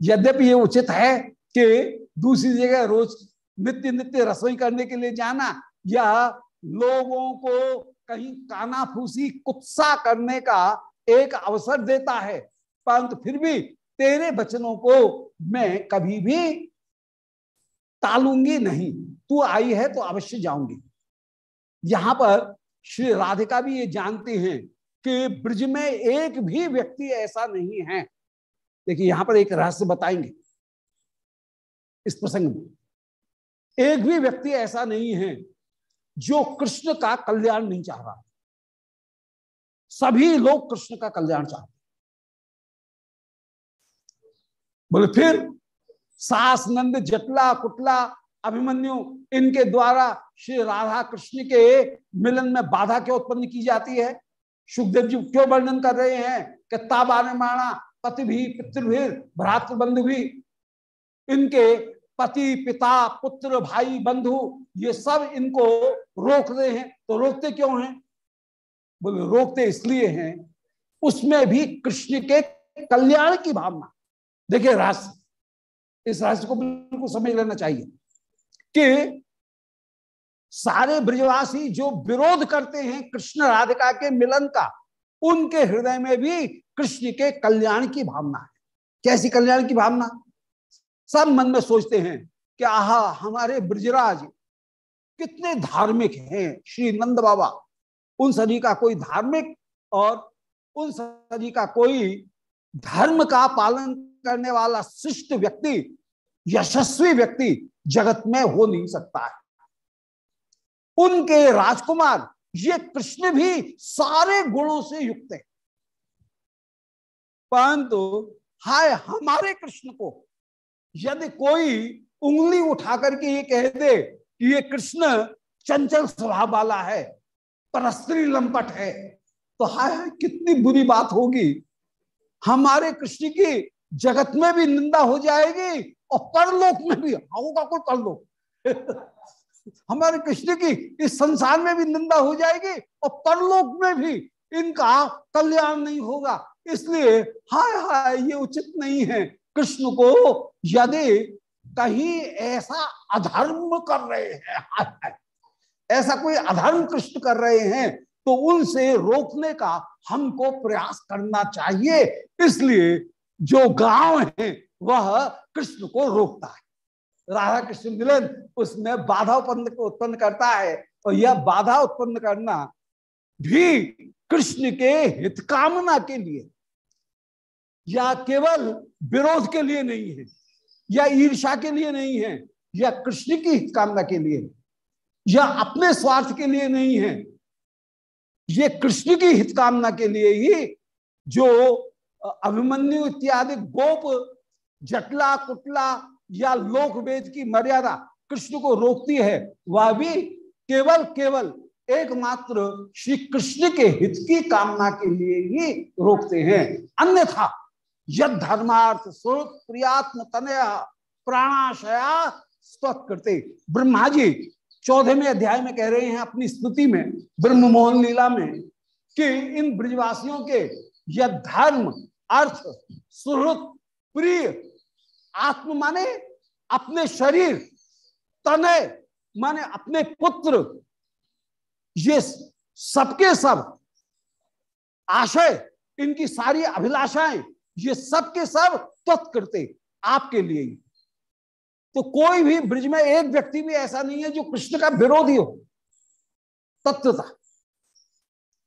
यद्यपि ये उचित है कि दूसरी जगह रोज नित्य नित्य रसोई करने के लिए जाना, या लोगों को कहीं कानाफूसी, कुत्सा करने का एक अवसर देता है, परंतु फिर भी तेरे वचनों को मैं कभी भी टालूँगी नहीं। तू आई है तो अवश्य जाऊँगी। यहाँ पर श्री राधिका भी ये जानते हैं कि ब्रज में एक भी व्यक्ति ऐसा नहीं है। देखिए, यहाँ पर एक रहस्य बताएँगे। इस प्रसंग में, एक भी व्यक्ति ऐसा नहीं है जो कृष्ण का कल्याण नहीं चाह रहा। सभी लोग कृष्ण का कल्याण चाहते बोले, फिर सास नंद जटला कुटला अभिमन्यु, इनके द्वारा श्री राधा कृष्ण के मिलन में बाधा क्यों उत्पन्न की जाती है? सुखदेव जी क्यों वर्णन कर रहे हैं? कि ताबाने माणा, पति भी पितृभीर भ्रातृ बंधु भी, इनके पति, पिता, पुत्र, भाई, बंधु, ये सब इनको रोक रहे हैं तो रोकते क्यों हैं? बोले, रोकते इसलिए हैं, उसमें भी कृष्ण के कल्याण की भावना देखिए राशि, इस राशि को बिल्कुल समझ लेना चाहिए कि सारे ब्रजवासी जो विरोध करते हैं कृष्ण राधिका के मिलन का, उनके हृदय में भी कृष्ण के कल्याण की भावना है। कैसी कल्याण की भावना? सब मन में सोचते हैं कि आहा, हमारे ब्रजराज कितने धार्मिक हैं। श्री नंद बाबा, उन सभी का कोई धार्मिक और उन सभी का कोई धर्म का पालन करने वाला शिष्ट व्यक्ति, यशस्वी व्यक्ति जगत में हो नहीं सकता है। उनके राजकुमार, ये कृष्ण भी सारे गुणों से युक्त है। परंतु, हाय हमारे कृष्ण को, यदि कोई उंगली उठा करके ये कह दे कि ये कृष्ण चंचल स्वभाव वाला है, परस्त्री लंपट है तो हाय कितनी बुरी बात होगी। हमारे कृष्ण की जगत में भी निंदा हो जाएगी और परलोक में भी। होगा कोई परलोक। हमारे कृष्ण की इस संसार में भी निंदा हो जाएगी और परलोक में भी इनका कल्याण नहीं होगा। इसलिए हाय हाय, ये उचित नहीं है कृष्ण को यदि कहीं ऐसा अधर्म कर रहे हैं, हाय हाय, ऐसा कोई अधर्म कृष्ण कर रहे हैं तो उनसे रोकने का हमको प्रयास करना चाहिए। इसलिए जो गाँव है, वह कृष्ण को रोकता है। राधा कृष्ण मिलन उसमें बाधा उत्पन्न उत्पन्न करता है और यह बाधा उत्पन्न करना भी कृष्ण के हित कामना के लिए, या केवल विरोध के लिए नहीं है, या ईर्षा के लिए नहीं है, या कृष्ण की हित कामना के लिए, या अपने स्वार्थ के लिए नहीं है। ये कृष्ण की हित कामना के लिए ही जो अभिमन्यु इत्यादि गोप जटला कुटला या लोक वेद की मर्यादा कृष्ण को रोकती है, वह भी केवल केवल एकमात्र श्री कृष्ण के हित की कामना के लिए ही रोकते हैं। अन्यथा यद धर्मार्थ सुरत प्रियात्म तनया प्राणाशया स्तुत करते। ब्रह्मा जी, चौदहवें अध्याय में कह रहे हैं अपनी स्तुति में ब्रह्म मोहन लीला में, कि इन ब्रजवासियों के यह धर्म अर्थ, सुहृत, प्रिय, आत्म माने अपने शरीर, तनय माने अपने पुत्र। ये सबके सब आशय, इनकी सारी अभिलाषाएँ, ये सब के सब तत्कृते आपके लिए ही। तो कोई भी ब्रिज में एक व्यक्ति भी ऐसा नहीं है जो कृष्ण का विरोधी हो। तत्वता।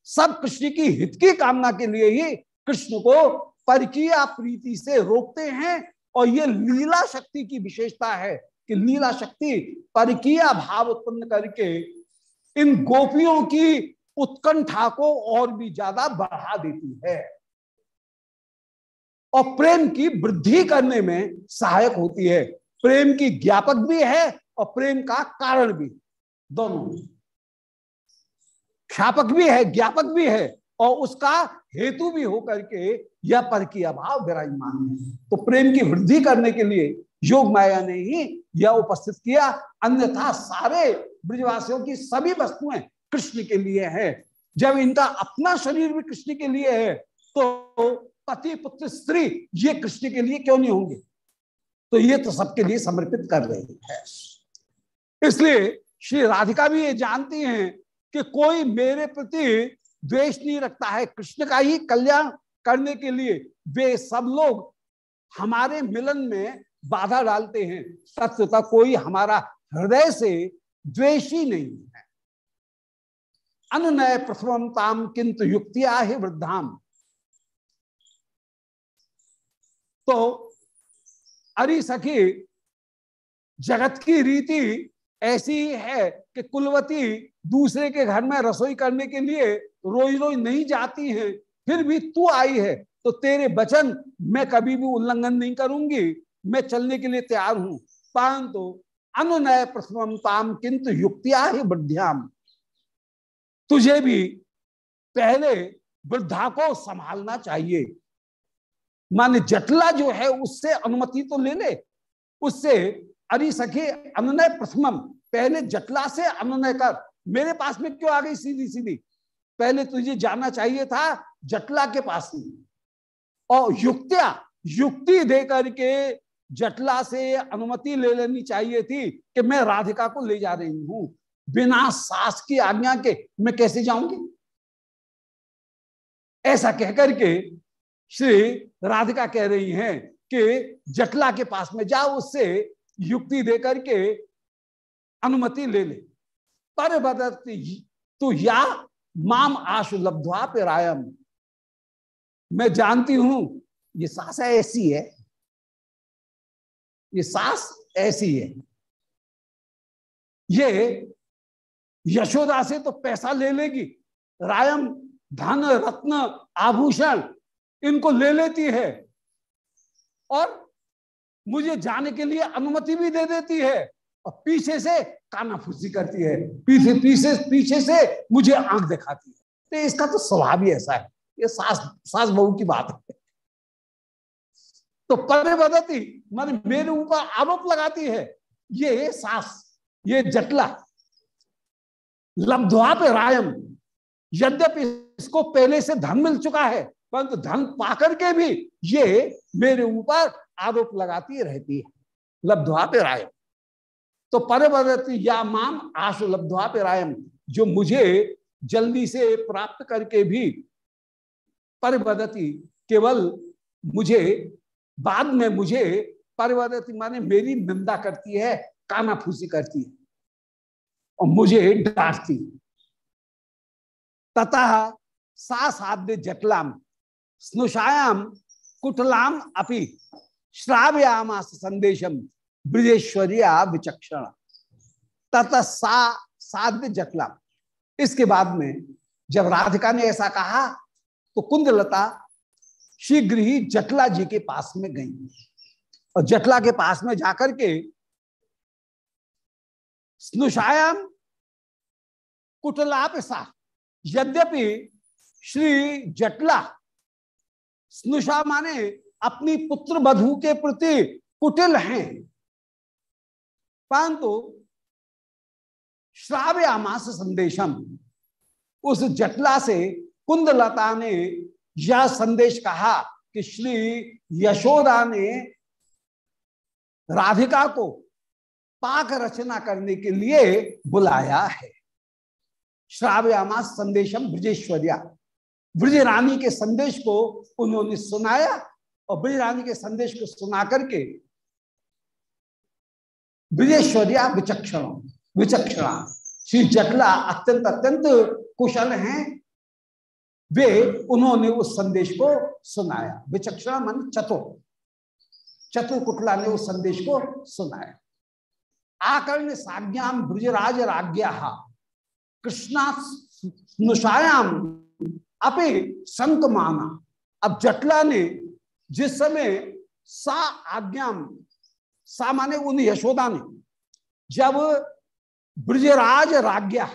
सब कृष्ण की हित की कामना के लिए ही कृष्ण को परकीय प्रीति से रोकते हैं और ये लीला शक्ति की विशेषता है कि लीला शक्ति परकीय भाव उत्पन्न करके इन गोपियों की उत्कंठा को और भी ज़्यादा बढ़ा देती है और प्रेम की वृद्धि करने में सहायक होती है। प्रेम की ज्ञापक भी है और प्रेम का कारण भी दोनों ख्यापक भी है, ज्ञापक भी है और उसका हेतु भी होकर के यह पर की अभाव विराजमान है तो प्रेम की वृद्धि करने के लिए योग माया ने ही यह उपस्थित किया। अन्यथा सारे ब्रजवासियों की सभी वस्तुएँ कृष्ण के लिए है। जब इनका अपना शरीर भी कृष्ण के लिए है तो पति, पुत्र, स्त्री, ये कृष्ण के लिए क्यों नहीं होंगे? तो ये तो सबके लिए समर्पित कर रहे हैं। इसलिए श्री राधिका भी ये जानती हैं कि कोई मेरे प्रति द्वेष नहीं रखता है कृष्ण का ही कल्याण करने के लिए। वे सब लोग हमारे मिलन में बाधा डालते हैं। सत्यता कोई हमारा हृदय से द्वेषी नहीं है। अनुनय प्रथम ताम किंतु युक्तिया ही वृद्धाम। तो अरे सखी, जगत की रीति ऐसी है कि कुलवती दूसरे के घर में रसोई करने के लिए रोज रोज नहीं जाती है, फिर भी तू आई है तो तेरे वचन मैं कभी भी उल्लंघन नहीं करूँगी। मैं चलने के लिए तैयार हूँ। परंतु अनुनय प्रथम ताम किंतु युक्तिया ही वृद्ध्याम। तुझे भी पहले वृद्धा को संभालना चाहिए। माने जटला जो है, उससे अनुमति तो ले ले। उससे, अरे सखे, अनुनय प्रथमम, पहले जटला से अनुनय कर। मेरे पास में क्यों आ गई सीधी सीधी पहले तुझे जाना चाहिए था जटला के पास में। और युक्तिया, युक्ति दे करके जटला से अनुमति ले लेनी चाहिए थी कि मैं राधिका को ले जा रही हूँ। बिना सास की आज्ञा के मैं कैसे जाऊँगी? ऐसा कहकर के श्री राधिका कह रही हैं कि जटला के पास में जाओ, उससे युक्ति देकर के अनुमति ले ले। पर बदती तो या माम आशु लब्धवा पे रायम मैं जानती हूँ, ये सास ऐसी है। ये सास ऐसी है। ये यशोदा से तो पैसा ले लेगी। रायम, धन, रत्न, आभूषण, इनको ले लेती है। और मुझे जाने के लिए अनुमति भी दे देती है। और पीछे से काना फूसी करती है। पीछे पीछे पीछे से मुझे आँख दिखाती है। तो इसका तो स्वभाव ही ऐसा है। ये सास सास बहू की बात है। तो परे बदती मान मेरे ऊपर आरोप लगाती है, ये सास, ये जटला। लब्धवा पे रायम। यद्यपि इसको पहले से धन मिल चुका है, परंतु धन पाकर के भी ये मेरे ऊपर आरोप लगाती रहती है। लब्धवा पे रायम। तो परवरती या माम आशु लब्धवा पे रायम जो मुझे जल्दी से प्राप्त करके भी परिवदती केवल मुझे, बाद में मुझे परिवदती माने मेरी निंदा करती है, काना फूसी करती है और मुझे डांटती तथा सा साध्य जटलाम, स्नुषायाम कुटलाम अपि, श्राव्यामास संदेशम ब्रजेश्वरिया विचक्षण। तथा सा, साध्य जटला इसके बाद में जब राधिका ने ऐसा कहा तो कुंदलता शीघ्र ही जटला जी के पास में गई। और जटला के पास में जाकर के स्नुषायाम कुटलाप सा यद्यपि श्री जटला स्नुषा माने अपनी पुत्र बधु के प्रति कुटिल हैं परंतु श्राव्य आमास संदेशम, उस जटला से कुंदलता ने यह संदेश कहा कि श्री यशोदा ने राधिका को पाक रचना करने के लिए बुलाया है। श्राव्यामा संदेशम ब्रजेश्वर्या ब्रज रानी के संदेश को उन्होंने सुनाया और ब्रज रानी के संदेश को सुना करके ब्रजेश्वर्या विचक्षण। विचक्षणा। श्री जटला अत्यंत अत्यंत कुशल हैं। वे उन्होंने उस संदेश को सुनाया। विचक्षणा मन चतुर चतुर कुटला ने उस संदेश को सुनाया। आकर्ण साज्ञाम ब्रजराज राज्ञा कृष्णानुषायाम अपे संक माना अब जटला ने जिस समय सा आज्ञा सा माने उन यशोदा ने। जब ब्रजराज राज्ञा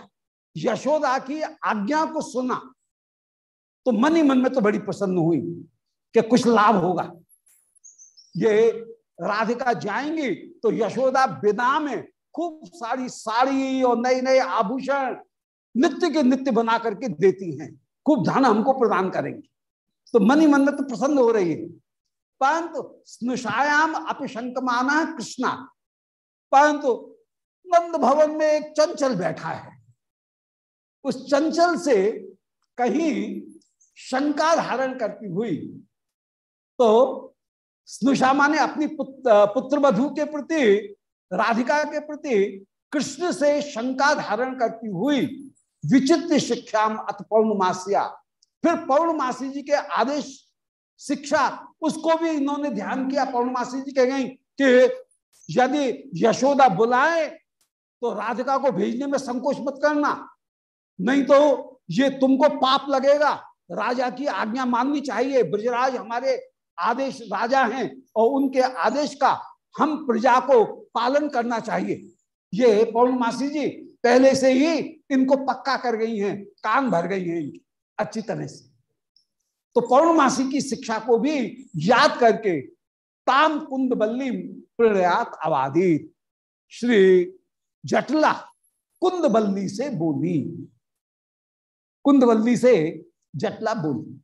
यशोदा की आज्ञा को सुना तो मन ही मन में तो बड़ी प्रसन्न हुई कि कुछ लाभ होगा। ये राधिका जाएँगी तो यशोदा बिना में खूब सारी साड़ी और नए नए आभूषण नित्य के नित्य बना करके देती हैं। खूब धन हमको प्रदान करेंगे। तो मन ही मन में तो प्रसन्न हो रही है। परंतु स्नुषायाम अपशंकमाना कृष्णा। परंतु नंद भवन में एक चंचल बैठा है। उस चंचल से कहीं शंका धारण करती हुई तो स्नुषामा ने अपनी पुत्र वधु के प्रति, राधिका के प्रति कृष्ण से शंका धारण करती हुई विचित्र शिक्षा अत पौर्णमासिया। फिर पौर्णमासी जी के आदेश शिक्षा, उसको भी इन्होंने ध्यान किया। पौर्णमासी जी कह गई कि यदि यशोदा बुलाए तो राधिका को भेजने में संकोच मत करना। नहीं तो ये तुमको पाप लगेगा। राजा की आज्ञा माननी चाहिए। ब्रजराज हमारे आदेश राजा हैं और उनके आदेश का हम प्रजा को पालन करना चाहिए। ये पौर्णमासी जी पहले से ही इनको पक्का कर गई हैं, कान भर गई हैं इनकी। अच्छी तरह से। तो पौर्णमासी की शिक्षा को भी याद करके ताम कुंद बल्ली प्रयात आवादित श्री जटला कुंदबल्ली से बोली। कुंदबल्ली से जटला बोली।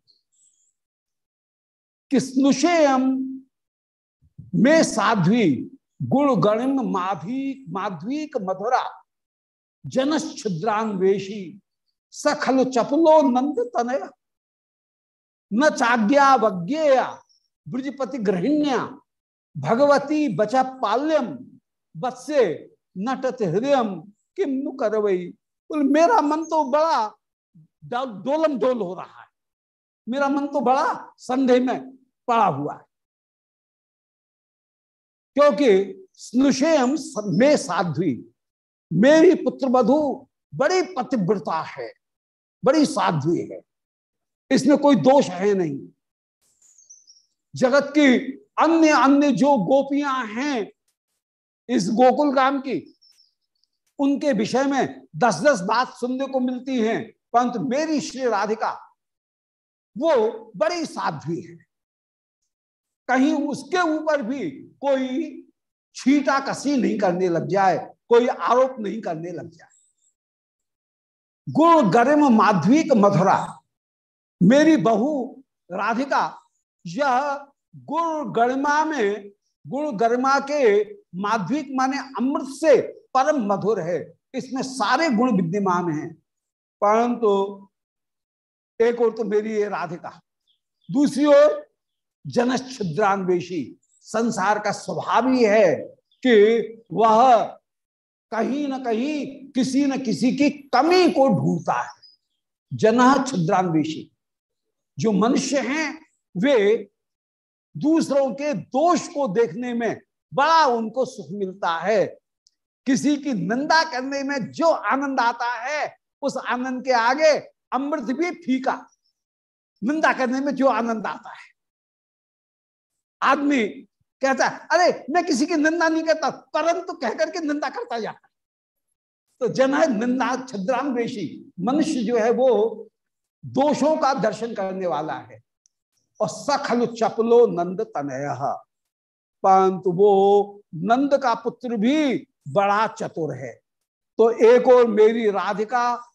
किस्नुषेयम में साध्वी गुण गणिम माधी माध्वीक मधुरा जनश्छुद्रान्वेषी सखल चपलो नंद तनय। न चाज्ञा वज्ञेया ब्रजपति गृहिण्या भगवती बचा पाल्यम बत्से नटत हृदय किम नु बोल, मेरा मन तो बड़ा डोलम डोल हो रहा है। मेरा मन तो बड़ा संदेह में पड़ा हुआ है। क्योंकि स्नुषेम में साध्वी। मेरी पुत्र वधु बड़ी पतिव्रता है, बड़ी साध्वी है। इसमें कोई दोष है नहीं। जगत की अन्य अन्य जो गोपियाँ हैं, इस गोकुल गाम की, उनके विषय में दस दस बात सुनने को मिलती हैं। परंतु मेरी श्री राधिका, वो बड़ी साध्वी है। कहीं उसके ऊपर भी कोई छीटा कसी नहीं करने लग जाए, कोई आरोप नहीं करने लग जाए। गुण गरिम माध्विक मधुरा मेरी बहू राधिका, यह गुण गरिमा में, गुण गरिमा के माध्विक माने अमृत से परम मधुर है। इसमें सारे गुण विद्यमान हैं। परंतु तो एक और तो मेरी ये राधिका, दूसरी ओर जनच्छिद्रान्वेषी संसार का स्वभाव ही है कि वह कहीं ना कहीं किसी न किसी की कमी को ढूंढता है। जन छिद्रान्वेषी जो मनुष्य हैं, वे दूसरों के दोष को देखने में बड़ा उनको सुख मिलता है। किसी की निंदा करने में जो आनंद आता है, उस आनंद के आगे अमृत भी फीका। निंदा करने में जो आनंद आता है। आदमी कहता है, अरे, मैं किसी की निंदा नहीं करता, परंतु कहकर के निंदा करता जाता तो जन है निंदा छद्राम मनुष्य जो है वो दोषों का दर्शन करने वाला है। और सखल चपलो नंद तनय। परंतु वो नंद का पुत्र भी बड़ा चतुर है। तो एक और मेरी राधिका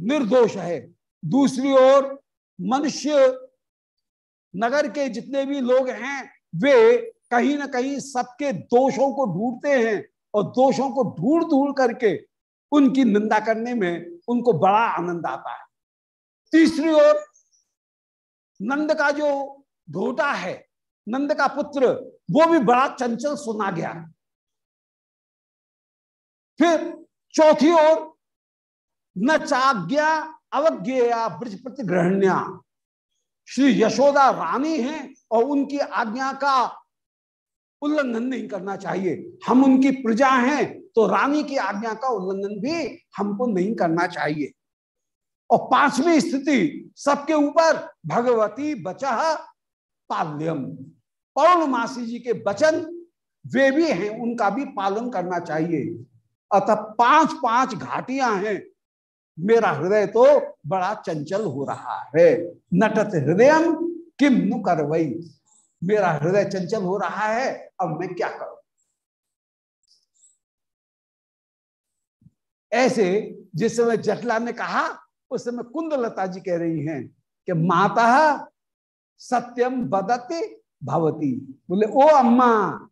निर्दोष है, दूसरी ओर मनुष्य नगर के जितने भी लोग हैं, वे कहीं ना कहीं सबके दोषों को ढूंढते हैं और दोषों को ढूंढ ढूंढ करके उनकी निंदा करने में उनको बड़ा आनंद आता है। तीसरी ओर नंद का जो ढोटा है, नंद का पुत्र, वो भी बड़ा चंचल सुना गया। फिर चौथी ओर न चाज्ञा अवज्ञा ब्रज प्रतिग्रहण्या श्री यशोदा रानी हैं और उनकी आज्ञा का उल्लंघन नहीं करना चाहिए। हम उनकी प्रजा हैं तो रानी की आज्ञा का उल्लंघन भी हमको नहीं करना चाहिए। और पांचवी स्थिति, सबके ऊपर भगवती बचा पाल्यम। पौर्णमासी जी के वचन, वे भी हैं, उनका भी पालन करना चाहिए। अतः पाँच पाँच घाटियाँ हैं। मेरा हृदय तो बड़ा चंचल हो रहा है। नटत हृदय किम नु करवई मेरा हृदय चंचल हो रहा है, अब मैं क्या करूँ? ऐसे जिस समय जटला ने कहा उस समय कुंदलता जी कह रही हैं कि माता सत्यम बदते भवती। बोले, ओ अम्मा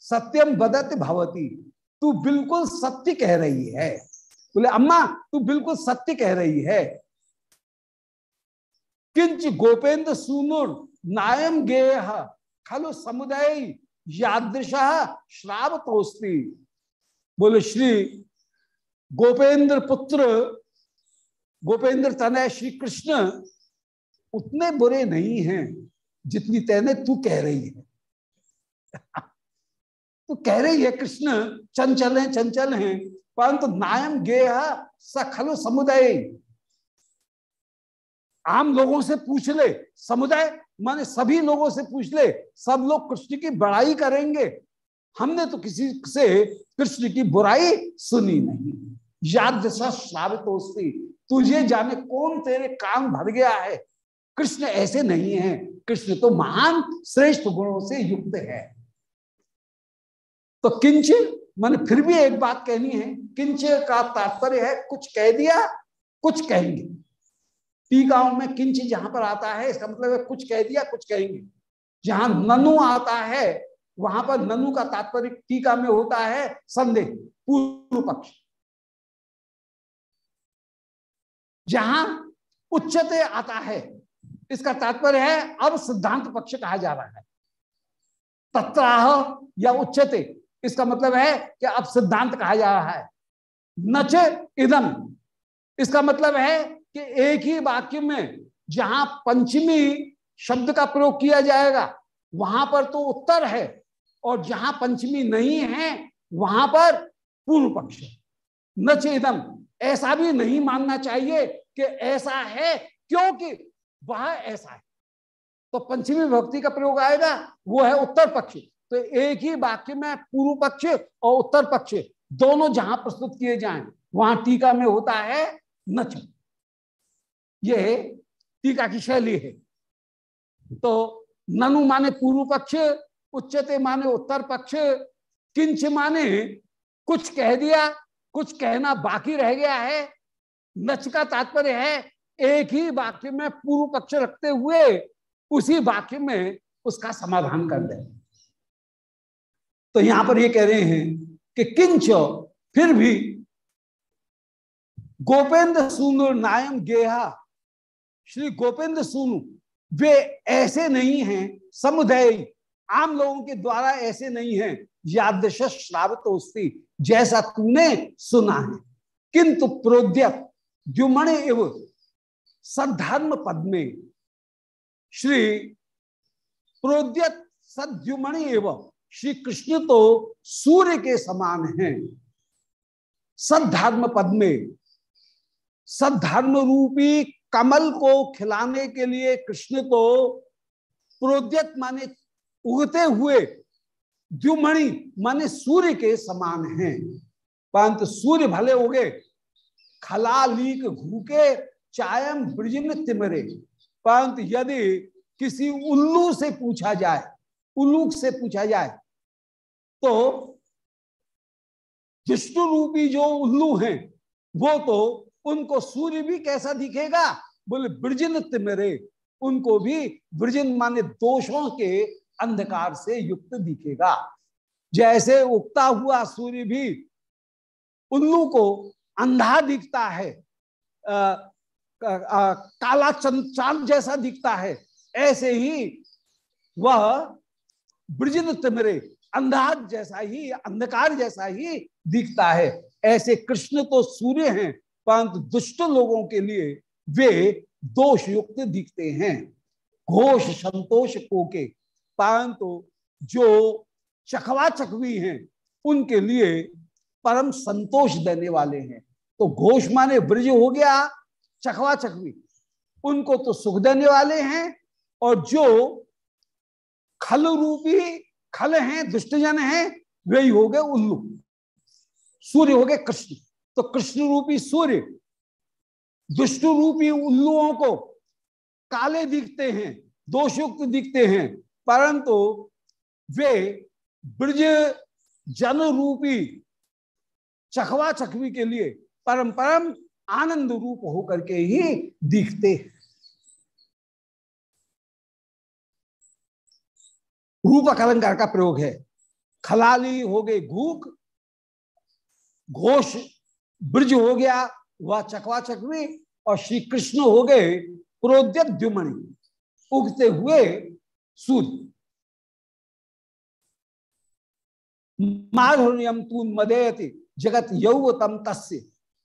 सत्यम बदते भवती। तू बिल्कुल सत्य कह रही है। बोले, अम्मा, तू बिल्कुल सत्य कह रही है। किंच गोपेंद्र सुनुर नायम गेह खलु समुदाय यादृश श्राव तोस्ती बोले, श्री गोपेंद्र पुत्र गोपेंद्र तनय श्री कृष्ण उतने बुरे नहीं हैं जितनी तैने तू कह रही है। तू कह रही है, कृष्ण, चंचल हैं चंचल हैं, परंतु नायम गेह सखल समुदाय। आम लोगों से पूछ ले, समुदाय, माने सभी लोगों से पूछ ले, सब लोग कृष्ण की बड़ाई करेंगे। हमने तो किसी से कृष्ण की बुराई सुनी नहीं। याद श्रावित तुझे जाने कौन तेरे काम भर गया है? कृष्ण ऐसे नहीं है। कृष्ण तो महान श्रेष्ठ गुणों से युक्त है। तो किंचित, मैंने फिर भी एक बात कहनी है किंच का तात्पर्य है, कुछ कह दिया, कुछ कहेंगे। टीकाओं में किंच जहाँ पर आता है, इसका मतलब है कुछ कह दिया, कुछ कहेंगे। जहाँ ननु आता है, वहाँ पर ननु का तात्पर्य टीका में होता है, संदेह, पूर्व पक्ष। जहाँ उच्चते आता है। इसका तात्पर्य है, अब सिद्धांत पक्ष कहा जा रहा है। तत्राह या उच्चते, इसका मतलब है कि अब सिद्धांत कहा जा रहा है। नच इदम इसका मतलब है कि एक ही वाक्य में जहाँ पंचमी शब्द का प्रयोग किया जाएगा, वहाँ पर तो उत्तर है, और जहाँ पंचमी नहीं है, वहाँ पर पूर्व पक्ष नच इदम ऐसा भी नहीं मानना चाहिए कि ऐसा है, क्योंकि वह ऐसा है। तो पंचमी भक्ति का प्रयोग आएगा, वो है उत्तर पक्ष। तो एक ही वाक्य में पूर्व पक्ष और उत्तर पक्ष, दोनों जहाँ प्रस्तुत किए जाएँ, वहाँ टीका में होता है नच। ये टीका की शैली है। तो ननु माने पूर्व पक्ष, उच्चते माने उत्तर पक्ष, किंच माने कुछ कह दिया कुछ कहना बाकी रह गया है, नच का तात्पर्य है, एक ही वाक्य में पूर्व पक्ष रखते हुए उसी वाक्य में उसका समाधान कर दे। तो यहाँ पर ये कह रहे हैं कि किंच फिर भी गोपेंद्र सुनु नायम गेहा, श्री गोपेंद्र सुनु, वे ऐसे नहीं हैं, समुदाय आम लोगों के द्वारा ऐसे नहीं हैं यादृश श्रावतोस्ती जैसा तूने सुना है। किंतु प्रोद्यत द्युमण एव सद्धर्म पद में श्री प्रोद्यत सद्युमणि एवं श्री कृष्ण तो सूर्य के समान हैं। सद्धर्म पद में सद्धर्म रूपी कमल को खिलाने के लिए कृष्ण तो प्रोद्यत माने उगते हुए द्युमणि माने सूर्य के समान हैं। परंतु सूर्य भले हो गए खला लीक घूके, चायम ब्रजिन तिमरे। परंतु यदि किसी उल्लू से पूछा जाए उल्लू से पूछा जाए तो विष्णु रूपी जो उल्लू हैं, वो तो उनको सूर्य भी कैसा दिखेगा? बोले ब्रजिन तिमरे। उनको भी ब्रजिन माने दोषों के अंधकार से युक्त दिखेगा। जैसे उगता हुआ सूर्य भी उल्लू को अंधा दिखता है आ, आ, आ, काला चाँद जैसा दिखता है ऐसे ही वह ब्रजिन तिमरे अंधार जैसा ही अंधकार जैसा ही दिखता है। ऐसे कृष्ण तो सूर्य हैं परंतु दुष्ट लोगों के लिए वे दोष युक्त दिखते हैं। घोष संतोष को के परंतु जो चखवा चखवी हैं, उनके लिए परम संतोष देने वाले हैं। तो घोष माने ब्रज हो गया चखवा चखवी उनको तो सुख देने वाले हैं और जो खल रूपी खल हैं, दुष्टजन हैं वही हो गए उल्लू। सूर्य हो गए कृष्ण। तो कृष्ण रूपी सूर्य, दुष्ट रूपी उल्लुओं को काले दिखते हैं, दोषयुक्त दिखते हैं परंतु वे ब्रज जन रूपी चखवा चखवी के लिए परम परम आनंद रूप होकर के ही दिखते रूपक अलंकार का प्रयोग है। खलाली हो गए घूक, घोष, ब्रज हो गया, वह चकवा चकवी और श्री कृष्ण हो गए क्रोद्यत द्युमणि। उगते हुए सूर्य माधुर्यम तू मदयति, जगत यौवतम तस्य।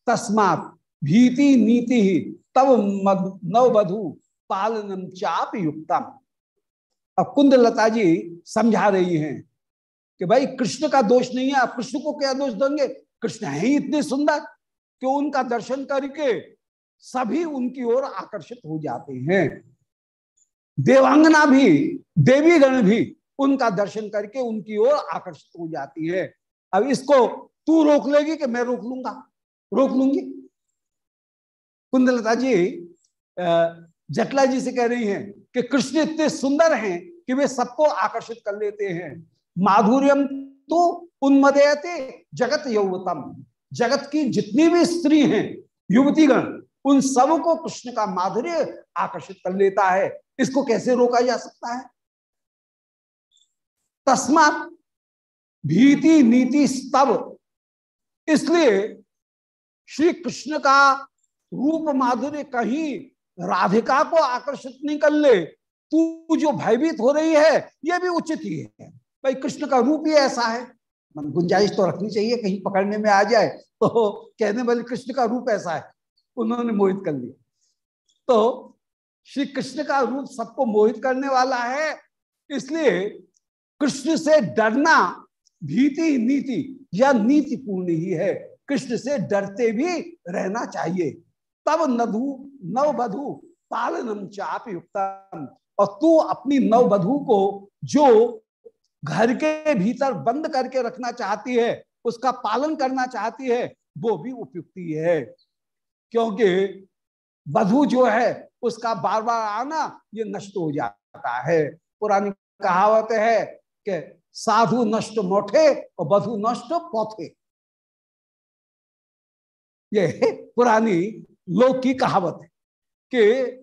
तस्मात भीति नीति ही तब नवबधु पालनम चाप युक्तम। अब कुंद लता जी समझा रही हैं कि भाई, कृष्ण का दोष नहीं है, आप कृष्ण को क्या दोष देंगे? कृष्ण है ही इतने सुंदर कि उनका दर्शन करके सभी उनकी ओर आकर्षित हो जाते हैं? देवांगना भी देवी गण भी उनका दर्शन करके उनकी ओर आकर्षित हो जाती है। अब इसको तू रोक लेगी कि मैं रोक लूँगा? रोक लूँगी? कुंदलता जी जटला जी से कह रही हैं कि कृष्ण इतने सुंदर हैं कि वे सबको आकर्षित कर लेते हैं। माधुर्यम तो उन्मदयते जगत यौवतम। जगत की जितनी भी स्त्री हैं, युवतीगण, उन सबको कृष्ण का माधुर्य आकर्षित कर लेता है। इसको कैसे रोका जा सकता है? तस्मात भीति नीति स्तव। इसलिए श्री कृष्ण का रूप माधुर्य कहीं राधिका को आकर्षित नहीं कर ले, तू जो भयभीत हो रही है यह भी उचित ही है। भाई, कृष्ण का रूप ही ऐसा है। मन गुंजाइश तो रखनी चाहिए, कहीं पकड़ने में आ जाए तो कहने वाले कृष्ण का रूप ऐसा है। उन्होंने मोहित कर लिया। तो श्री कृष्ण का रूप सबको मोहित करने वाला है, इसलिए कृष्ण से डरना भीति, नीति या नीति पूर्ण ही है। कृष्ण से डरते भी रहना चाहिए। तब नधु नव बधु पालनम चाप युक्तम और तू अपनी नव बधु को जो घर के भीतर बंद करके रखना चाहती है, उसका पालन करना चाहती है, वो भी उपयुक्ति है। क्योंकि बधु जो है, उसका बार बार आना, ये नष्ट हो जाता है। पुरानी कहावत है कि साधु नष्ट मोठे और बधु नष्ट पोथे। ये पुरानी लोक की कहावत है कि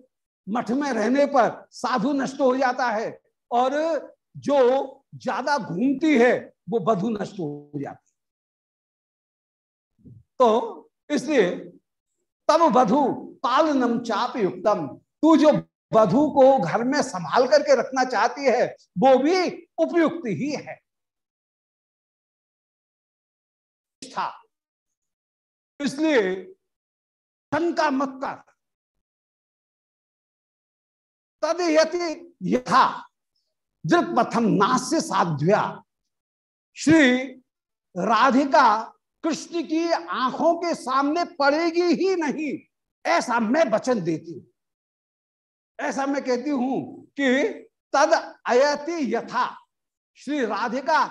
मठ में रहने पर साधु नष्ट हो जाता है और जो ज़्यादा घूमती है, वो बधु नष्ट हो जाती है। तो इसलिए तब वधु पालनम चाप युक्तम। तू जो वधु को घर में संभाल करके रखना चाहती है, वो भी उपयुक्त ही है। इसलिए शंका मत कर। तद यति यथा दृक्पथम नास्य साध्या श्री राधिका कृष्ण की आँखों के सामने पड़ेगी ही नहीं। ऐसा मैं वचन देती हूँ। ऐसा मैं कहती हूँ कि तद अयति यथा। श्री राधिका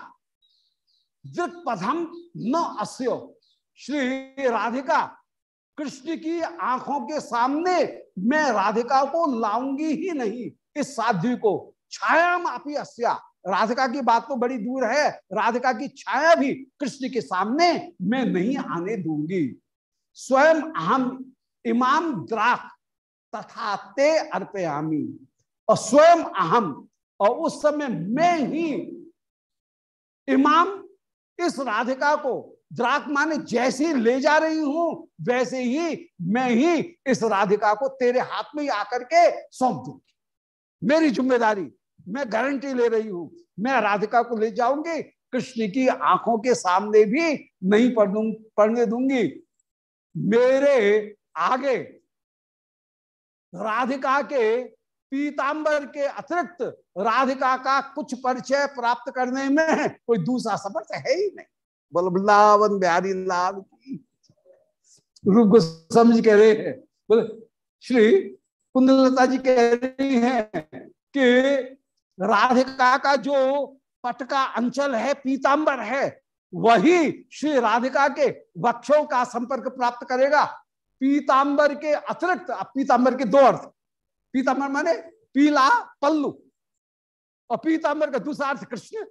दृक्पथम न अस्यो। श्री राधिका कृष्ण की आँखों के सामने मैं राधिका को लाऊँगी ही नहीं। इस साध्वी को छाया अपनी अस्या। राधिका की बात तो बड़ी दूर है, राधिका की छाया भी कृष्ण के सामने मैं नहीं आने दूँगी। स्वयं हम इमाम द्राक तथा ते अर्पयामी। और स्वयं अहम, और उस समय मैं ही इमाम इस राधिका को द्राक माने जैसे ले जा रही हूँ, वैसे ही मैं ही इस राधिका को तेरे हाथ में ही आकर के सौंप दूँगी। मेरी ज़िम्मेदारी मैं गारंटी ले रही हूँ। मैं राधिका को ले जाऊँगी, कृष्ण की आँखों के सामने भी नहीं पढ़, पढ़ने दूँगी। मेरे आगे राधिका के पीतांबर के अतिरिक्त राधिका का कुछ परिचय प्राप्त करने में कोई दूसरा समर्थ है ही नहीं। बोल, वृंदावन बिहारी लाल की रूप को समझ कह रहे हैं। बोले, श्री कुंदलता जी कह रही हैं कि राधिका का जो पट का अंचल है, पीतांबर है, वही श्री राधिका के वक्षों का संपर्क प्राप्त करेगा। पीतांबर के अतिरिक्त पीतांबर के दो अर्थ। पीतांबर माने पीला पल्लू, और पीतांबर का दूसरा अर्थ कृष्ण।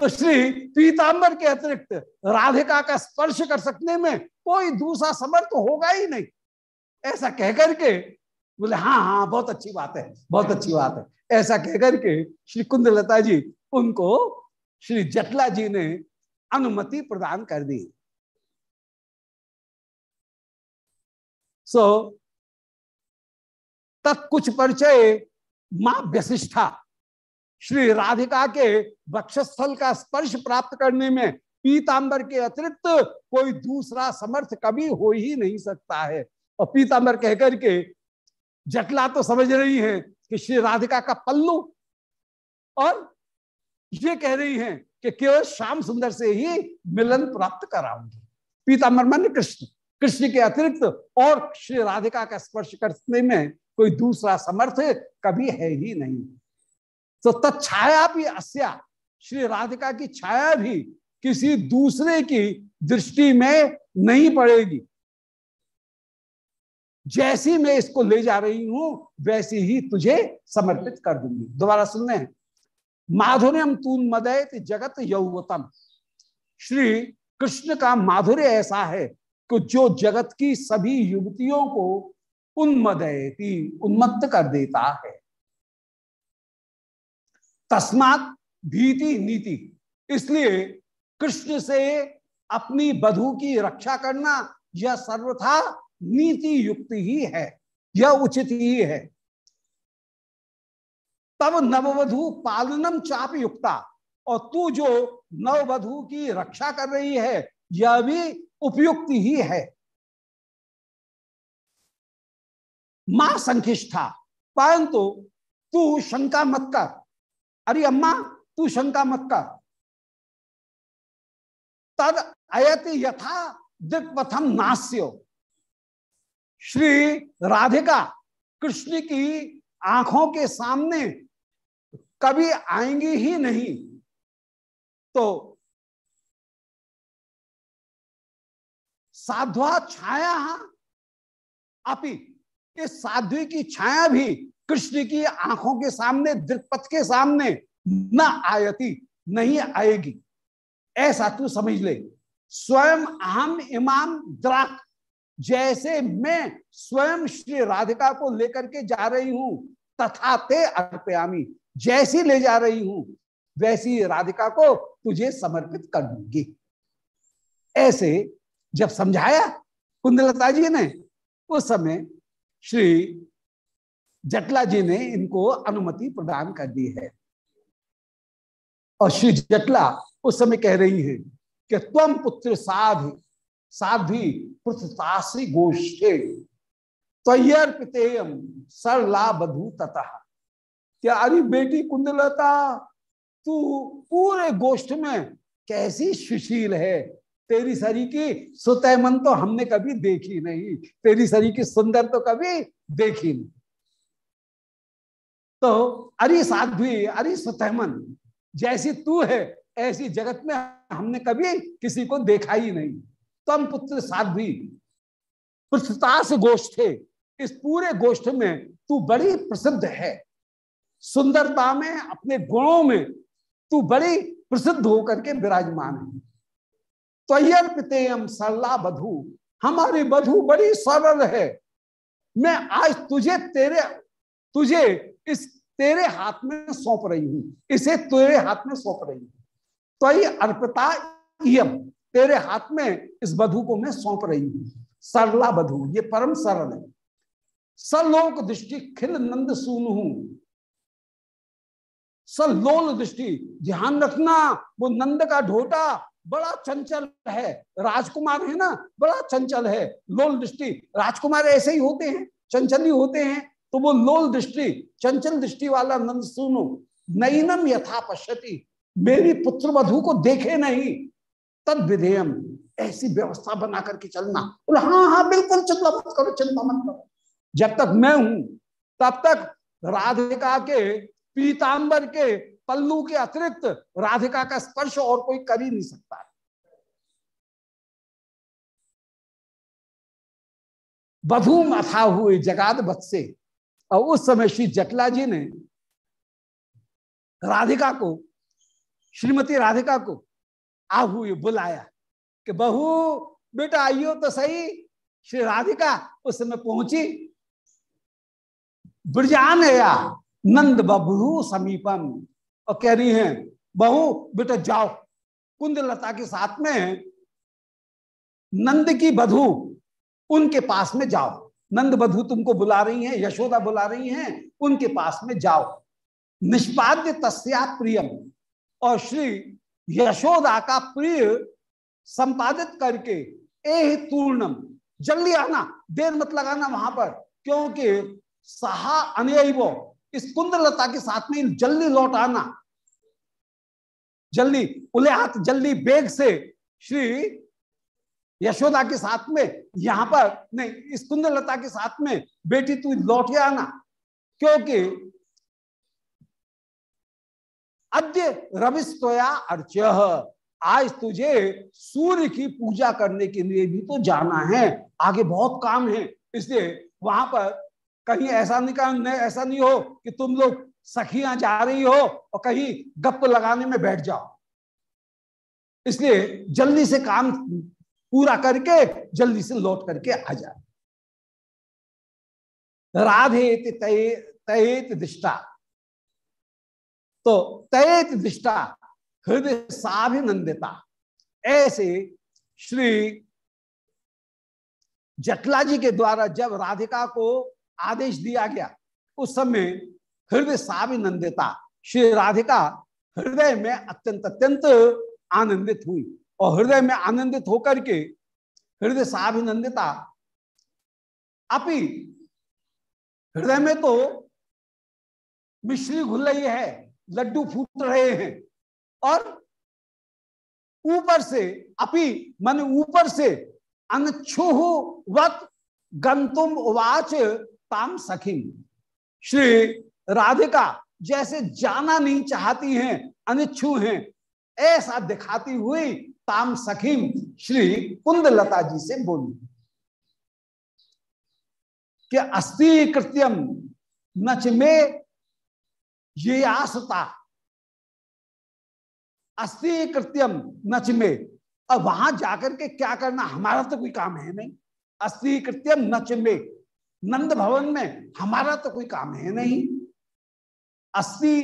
तो श्री पीतांबर के अतिरिक्त राधिका का स्पर्श कर सकने में कोई दूसरा समर्थ होगा ही नहीं। ऐसा कहकर के बोले हाँ हाँ बहुत अच्छी बात है बहुत अच्छी बात है। ऐसा कहकर के श्री कुंदलता जी उनको श्री जटला जी ने अनुमति प्रदान कर दी। सो so, तत्कुछ परिचय माँ व्यशिष्ठा श्री राधिका के वक्षस्थल का स्पर्श प्राप्त करने में पीतांबर के अतिरिक्त कोई दूसरा समर्थ कभी हो ही नहीं सकता है। और पीतांबर कहकर के जटला तो समझ रही है कि श्री राधिका का पल्लू। और ये कह रही हैं कि केवल श्याम सुंदर से ही मिलन प्राप्त कराऊँगी। पीताम्बर मन कृष्ण कृष्ण के अतिरिक्त और श्री राधिका का स्पर्श करने में कोई दूसरा समर्थ कभी है ही नहीं। तो तत्छाया भी अस्या, श्री राधिका की छाया भी किसी दूसरे की दृष्टि में नहीं पड़ेगी। जैसी मैं इसको ले जा रही हूँ, वैसी ही तुझे समर्पित कर दूँगी। दोबारा सुनने माधुर्यम तून मदयत जगत यौवतम। श्री कृष्ण का माधुर्य ऐसा है कि जो जगत की सभी युवतियों को उन्मदयती, उन्मत्त कर देता है। तस्मात भीति नीति। इसलिए कृष्ण से अपनी बधु की रक्षा करना यह सर्वथा नीति युक्त ही है यह उचित ही है। तब नववधु पालनम चाप युक्ता, और तू जो नववधु की रक्षा कर रही है, यह भी उपयुक्त ही है। माँ संखिष्ठा परंतु तू शंका मत कर। अरे अम्मा, तू शंका मत कर। तद अयति यथा दिग्पथम नास्यो। श्री राधिका कृष्ण की आँखों के सामने कभी आएँगी ही नहीं। तो साध्वा छाया अपी इस साध्वी की छाया भी कृष्ण की आँखों के सामने दृपथ के सामने न आयती, नहीं आएगी। ऐसा तू समझ ले। स्वयं अहम इमाम द्राक जैसे मैं स्वयं श्री राधिका को लेकर के जा रही हूँ, तथा ते अर्पयामी। जैसी ले जा रही हूँ, वैसी राधिका को तुझे समर्पित कर दूँगी। ऐसे जब समझाया कुंदलता जी ने, उस समय श्री जटला जी ने इनको अनुमति प्रदान कर दी है। और श्री जटला उस समय कह रही है कि तुम पुत्र साध साध्वी पृथ्वी गोष्ठे। तयर्पितेयम सरला बधु तथा क्या अरे बेटी कुंदलता, तू पूरे गोष्ठ में कैसी सुशील है? तेरी शरीर की सुतैमन तो हमने कभी देखी नहीं, तेरी शरीर की सुंदर तो कभी देखी नहीं। तो अरे साध्वी, अरे सुतैमन, जैसी तू है, ऐसी जगत में हमने कभी किसी को देखा ही नहीं। तम पुत्र साध्वी। पृथ्वतास गोष्ठे इस पूरे गोष्ठ में तू बड़ी प्रसिद्ध है। सुंदरता में, अपने गुणों में तू बड़ी प्रसिद्ध होकर के विराजमान है। तो सरला बधु हमारी बधु बड़ी सरल है। मैं आज तुझे तेरे, तुझे इस तेरे हाथ में सौंप रही हूँ। इसे तेरे हाथ में सौंप रही हूँ। तो अर्पिता तेरे हाथ में इस बधु को मैं सौंप रही हूँ। सरला बधु, ये परम सरल है। सलोक दृष्टि खिल नंद सुन हूँ। सलोल दृष्टि, ध्यान रखना, वो नंद का ढोटा बड़ा चंचल है। राजकुमार है ना, बड़ा चंचल है। लोल दृष्टि, राजकुमार ऐसे ही होते हैं, चंचल ही होते हैं। तो वो लोल दृष्टि, चंचल दृष्टि वाला नंद सुनो। नईनम यथा पश्यति, मेरी पुत्र वधु को देखे नहीं। तद विधेयम, ऐसी व्यवस्था बना करके चलना। बोले हाँ हाँ बिल्कुल चिंता मत करो चिंता मत करो। जब तक मैं हूँ, तब तक राधिका के, पीतांबर के, पल्लू के अतिरिक्त राधिका का स्पर्श और कोई कर ही नहीं सकता बधू मथा हुए जगाद बत से और उस समय श्री जटला जी ने राधिका को, श्रीमती राधिका को आहू बुलाया कि बहू, बेटा आइयो तो सही। श्री राधिका उस समय पहुँची। ब्रजान या नंद बबू समीपम और कह रही हैं, बहू, बेटा जाओ। कुंदलता के साथ में नंद की बधु उनके पास में जाओ। नंद बधु तुमको बुला रही हैं, यशोदा बुला रही हैं, उनके पास में जाओ। निष्पाद्य तस्या प्रियम। और श्री यशोदा का प्रिय संपादित करके ए तूर्णम, जल्दी आना, देर मत लगाना वहाँ पर, क्योंकि सहा अनयो इस कुंदलता के साथ में जल्दी लौट आना। जल्दी, उले हाथ जल्दी बेग से, श्री यशोदा के साथ में, यहाँ पर, नहीं, इस कुंदलता के साथ में, बेटी तू लौट के आना, क्योंकि अद्य रविस्तोया अर्च आज तुझे सूर्य की पूजा करने के लिए भी तो जाना है। आगे बहुत काम है। इसलिए वहाँ पर कहीं ऐसा नहीं ऐसा नहीं हो कि तुम लोग सखियाँ जा रही हो और कहीं गप लगाने में बैठ जाओ। इसलिए जल्दी से काम पूरा करके, जल्दी से लौट करके आ जाए राधे तयेत दिष्टा। तो तयेत दिष्टा, हृदय साभिनंदिता। ऐसे श्री जटला जी के द्वारा जब राधिका को आदेश दिया गया, उस समय हृदय साभिनंदिता, श्री राधिका हृदय में अत्यंत अत्यंत आनंदित हुई और हृदय में आनंदित होकर के हृदय साभिनंदिता अपी, हृदय में तो मिश्री घुल रही है। लड्डू फूट रहे हैं। और ऊपर से, अपी, मन ऊपर से अनछुह गंतुम उवाच ताम सखी। श्री राधिका जैसे जाना नहीं चाहती हैं, अनिच्छु हैं, ऐसा दिखाती हुई ताम सखीम श्री कुंदलता जी से बोली। कि अस्थि कृत्यम नच में ये आसता अस्थि कृत्यम नच में अब वहाँ जाकर के क्या करना? हमारा तो कोई काम है नहीं। अस्थि कृत्यम नच में नंद भवन में हमारा तो कोई काम है नहीं। अस्थि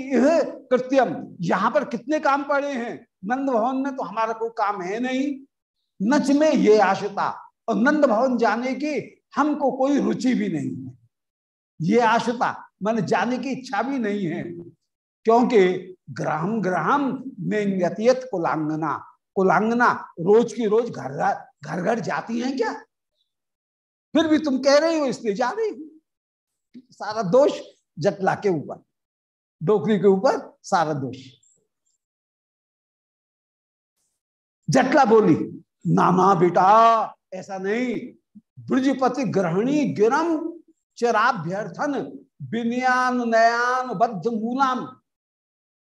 कृत्यम। यहाँ पर कितने काम पड़े हैं? नंद भवन में तो हमारा कोई काम है नहीं। नच में ये आशता और नंद भवन जाने की हमको कोई रुचि भी नहीं है। ये आशता मन जाने की इच्छा भी नहीं है। क्योंकि ग्राम ग्राम में गतियत कुलांगना कुलांगना रोज की रोज घर घर घर जाती हैं क्या? फिर भी तुम कह रही हो इसलिए जा रही सारा दोष जटला के ऊपर, डोकरी के ऊपर सारा दोष। जटला बोली नाना बेटा, ऐसा नहीं। ब्रजपति ग्रहणी गिरम चराभ्यर्थन विनयान नयान, बद्ध मूलाम।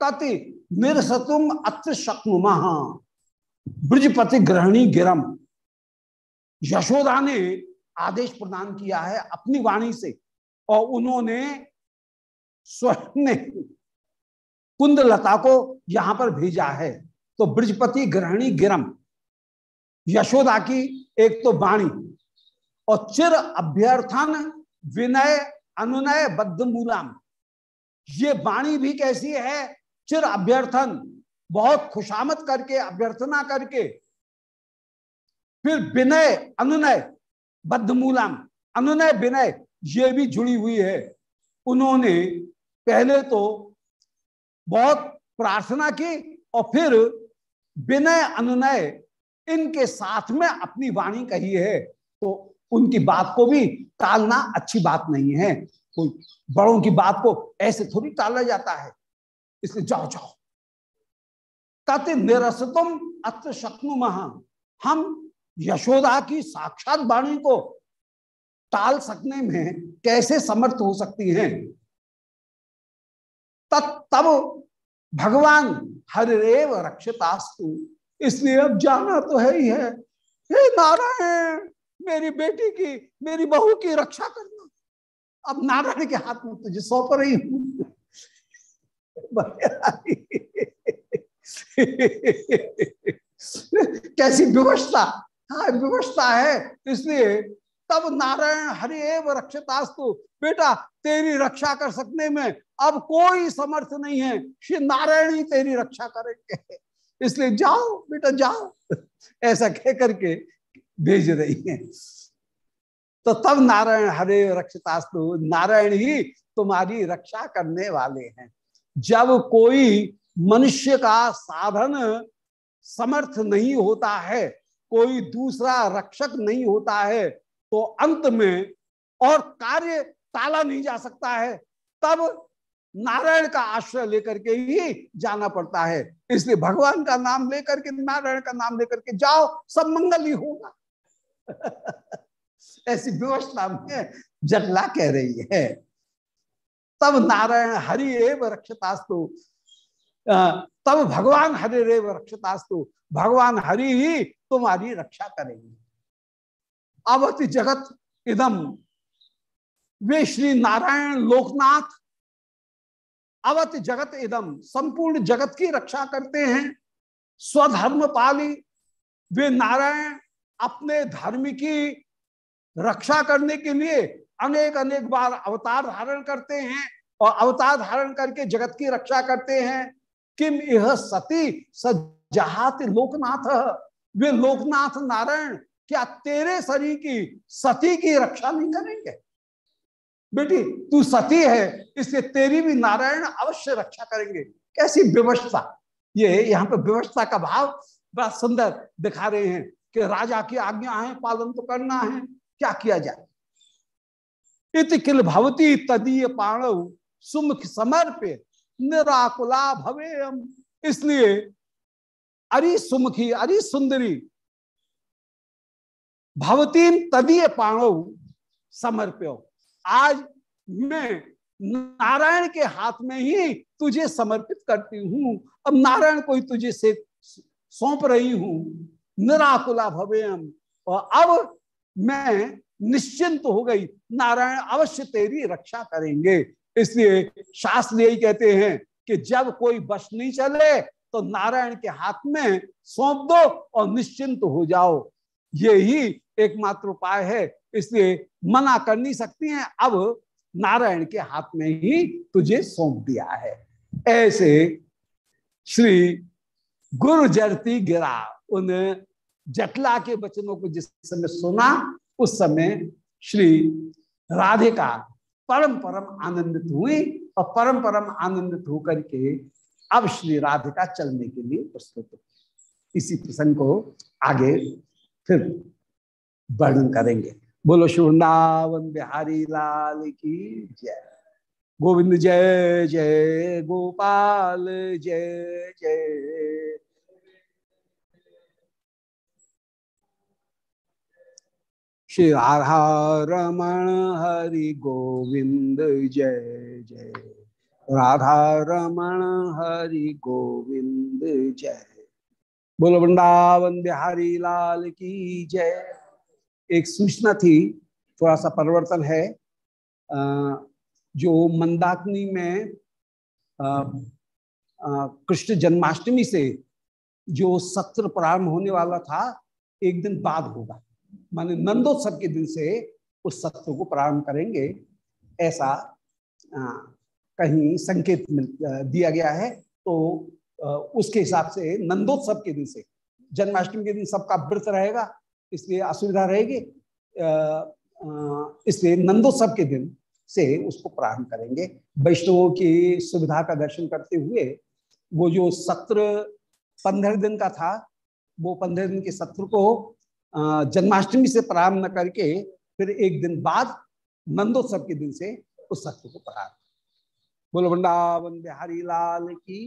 कति निरसतुम अत्र शक्नुमा। ब्रजपति ग्रहणी गिरम। यशोदा ने आदेश प्रदान किया है अपनी वाणी से और उन्होंने स्वर्ण कुंदलता को यहाँ पर भेजा है। तो ब्रजपति ग्रहणी गिरम। यशोदा की एक तो वाणी और चिर अभ्यर्थन विनय अनुनय बद्ध मूलाम ये वाणी भी कैसी है? चिर अभ्यर्थन। बहुत खुशामत करके, अभ्यर्थना करके। फिर विनय, अनुनय बद्ध मूलाम अनुनय, विनय, ये भी जुड़ी हुई है। उन्होंने पहले तो बहुत प्रार्थना की और फिर विनय, अनुनय इनके साथ में अपनी वाणी कही है। तो उनकी बात को भी टालना अच्छी बात नहीं है। कोई बड़ों की बात को ऐसे थोड़ी टाला जाता है। इसलिए जाओ जाओ। तत् निरसतुम अत्र शक्नु महा हम यशोदा की साक्षात वाणी को टाल सकने में कैसे समर्थ हो सकती हैं? तब भगवान हरेव रक्षितास्तु। इसलिए अब जाना तो है ही है। हे नारायण! मेरी बेटी की, मेरी बहू की रक्षा करना। अब नारायण के हाथ में तुझे सौंप रही हूँ कैसी व्यवस्था हाँ व्यवस्था है। इसलिए तब नारायण हरि एव रक्षतास्तु बेटा, तेरी रक्षा कर सकने में अब कोई समर्थ नहीं है। श्री नारायण ही तेरी रक्षा करेंगे। इसलिए जाओ, बेटा, जाओ। ऐसा कह करके भेज रही है। तो तब नारायण, हरे रक्षतास्तु, नारायण ही तुम्हारी रक्षा करने वाले हैं। जब कोई मनुष्य का साधन समर्थ नहीं होता है, कोई दूसरा रक्षक नहीं होता है तो अंत में और कार्य टाला नहीं जा सकता है। तब नारायण का आश्रय लेकर के ही जाना पड़ता है। इसलिए भगवान का नाम लेकर के, नारायण का नाम लेकर के जाओ, सब मंगल ही होगा। ऐसी व्यवस्था में जटला कह रही है। तब नारायण हरि एव रक्षतास्तु तब भगवान हरि रेव रक्षतास्तु, भगवान हरि ही तुम्हारी रक्षा करेंगे। अवति जगत इदम वे श्री नारायण लोकनाथ अवत जगत इदम संपूर्ण जगत की रक्षा करते हैं। स्वधर्म पाली वे नारायण अपने धर्म की रक्षा करने के लिए अनेक अनेक बार अवतार धारण करते हैं और अवतार धारण करके जगत की रक्षा करते हैं। किम यह सती सजात लोकनाथ? वे लोकनाथ नारायण, क्या तेरे शरीर की सती की रक्षा नहीं करेंगे? बेटी, तू सती है, इसलिए तेरी भी नारायण अवश्य रक्षा करेंगे। कैसी व्यवस्था? ये यहाँ पे व्यवस्था का भाव बड़ा सुंदर दिखा रहे हैं। कि राजा की आज्ञा है, पालन तो करना है, क्या किया जाए? इत किल भवती तदीय पाणव सुमुख समर्पित निराकुला भवे इसलिए अरि सुमुखी, अरि सुंदरी भवतीन तदीय पाणव समर्प्यो आज मैं नारायण के हाथ में ही तुझे समर्पित करती हूँ। अब नारायण को ही तुझे से, सौंप रही हूँ। निराकुला भवेम। और अब मैं निश्चिंत हो गई। नारायण, अवश्य तेरी रक्षा करेंगे। इसलिए शास्त्र यही कहते हैं कि जब कोई बस नहीं चले तो नारायण के हाथ में सौंप दो और निश्चिंत हो जाओ। ये ही एकमात्र उपाय है। इसलिए मना कर नहीं सकती हैं। अब नारायण के हाथ में ही तुझे सौंप दिया है। ऐसे श्री गुरु जरती गिरा उन जटला के वचनों को जिस समय सुना, उस समय श्री राधिका परम परम आनंदित हुई और परम परम आनंदित होकर के अब श्री राधिका चलने के लिए प्रस्तुत इसी प्रसंग को आगे फिर वर्णन करेंगे। बोलो शुवृंदावन बिहारी लाल की जय। गोविंद जय जय, गोपाल जय जय। श्री राधा रमण हरि गोविंद, जय जय। राधा रमण हरि गोविंद, जय। बोलो, वृंदावन बिहारी लाल की जय। एक सूचना थी थोड़ा सा परिवर्तन है। जो मंदाकिनी में कृष्ण जन्माष्टमी से जो सत्र प्रारंभ होने वाला था, एक दिन बाद होगा। माने नंदोत्सव के दिन से उस सत्र को प्रारंभ करेंगे। ऐसा आ, कहीं संकेत दिया गया है। तो आ, उसके हिसाब से नंदोत्सव के दिन से जन्माष्टमी के दिन सबका व्रत रहेगा इसलिए असुविधा रहेगी। इसलिए नंदोत्सव के दिन से उसको प्रारंभ करेंगे। वैष्णवों की सुविधा का दर्शन करते हुए वो जो सत्र पंद्रह दिन का था वो पंद्रह दिन के सत्र को जन्माष्टमी से प्रारंभ न करके फिर एक दिन बाद नंदोत्सव के दिन से उस सत्य को प्रारंभ बोलो, वृंदावन बिहारी लाल की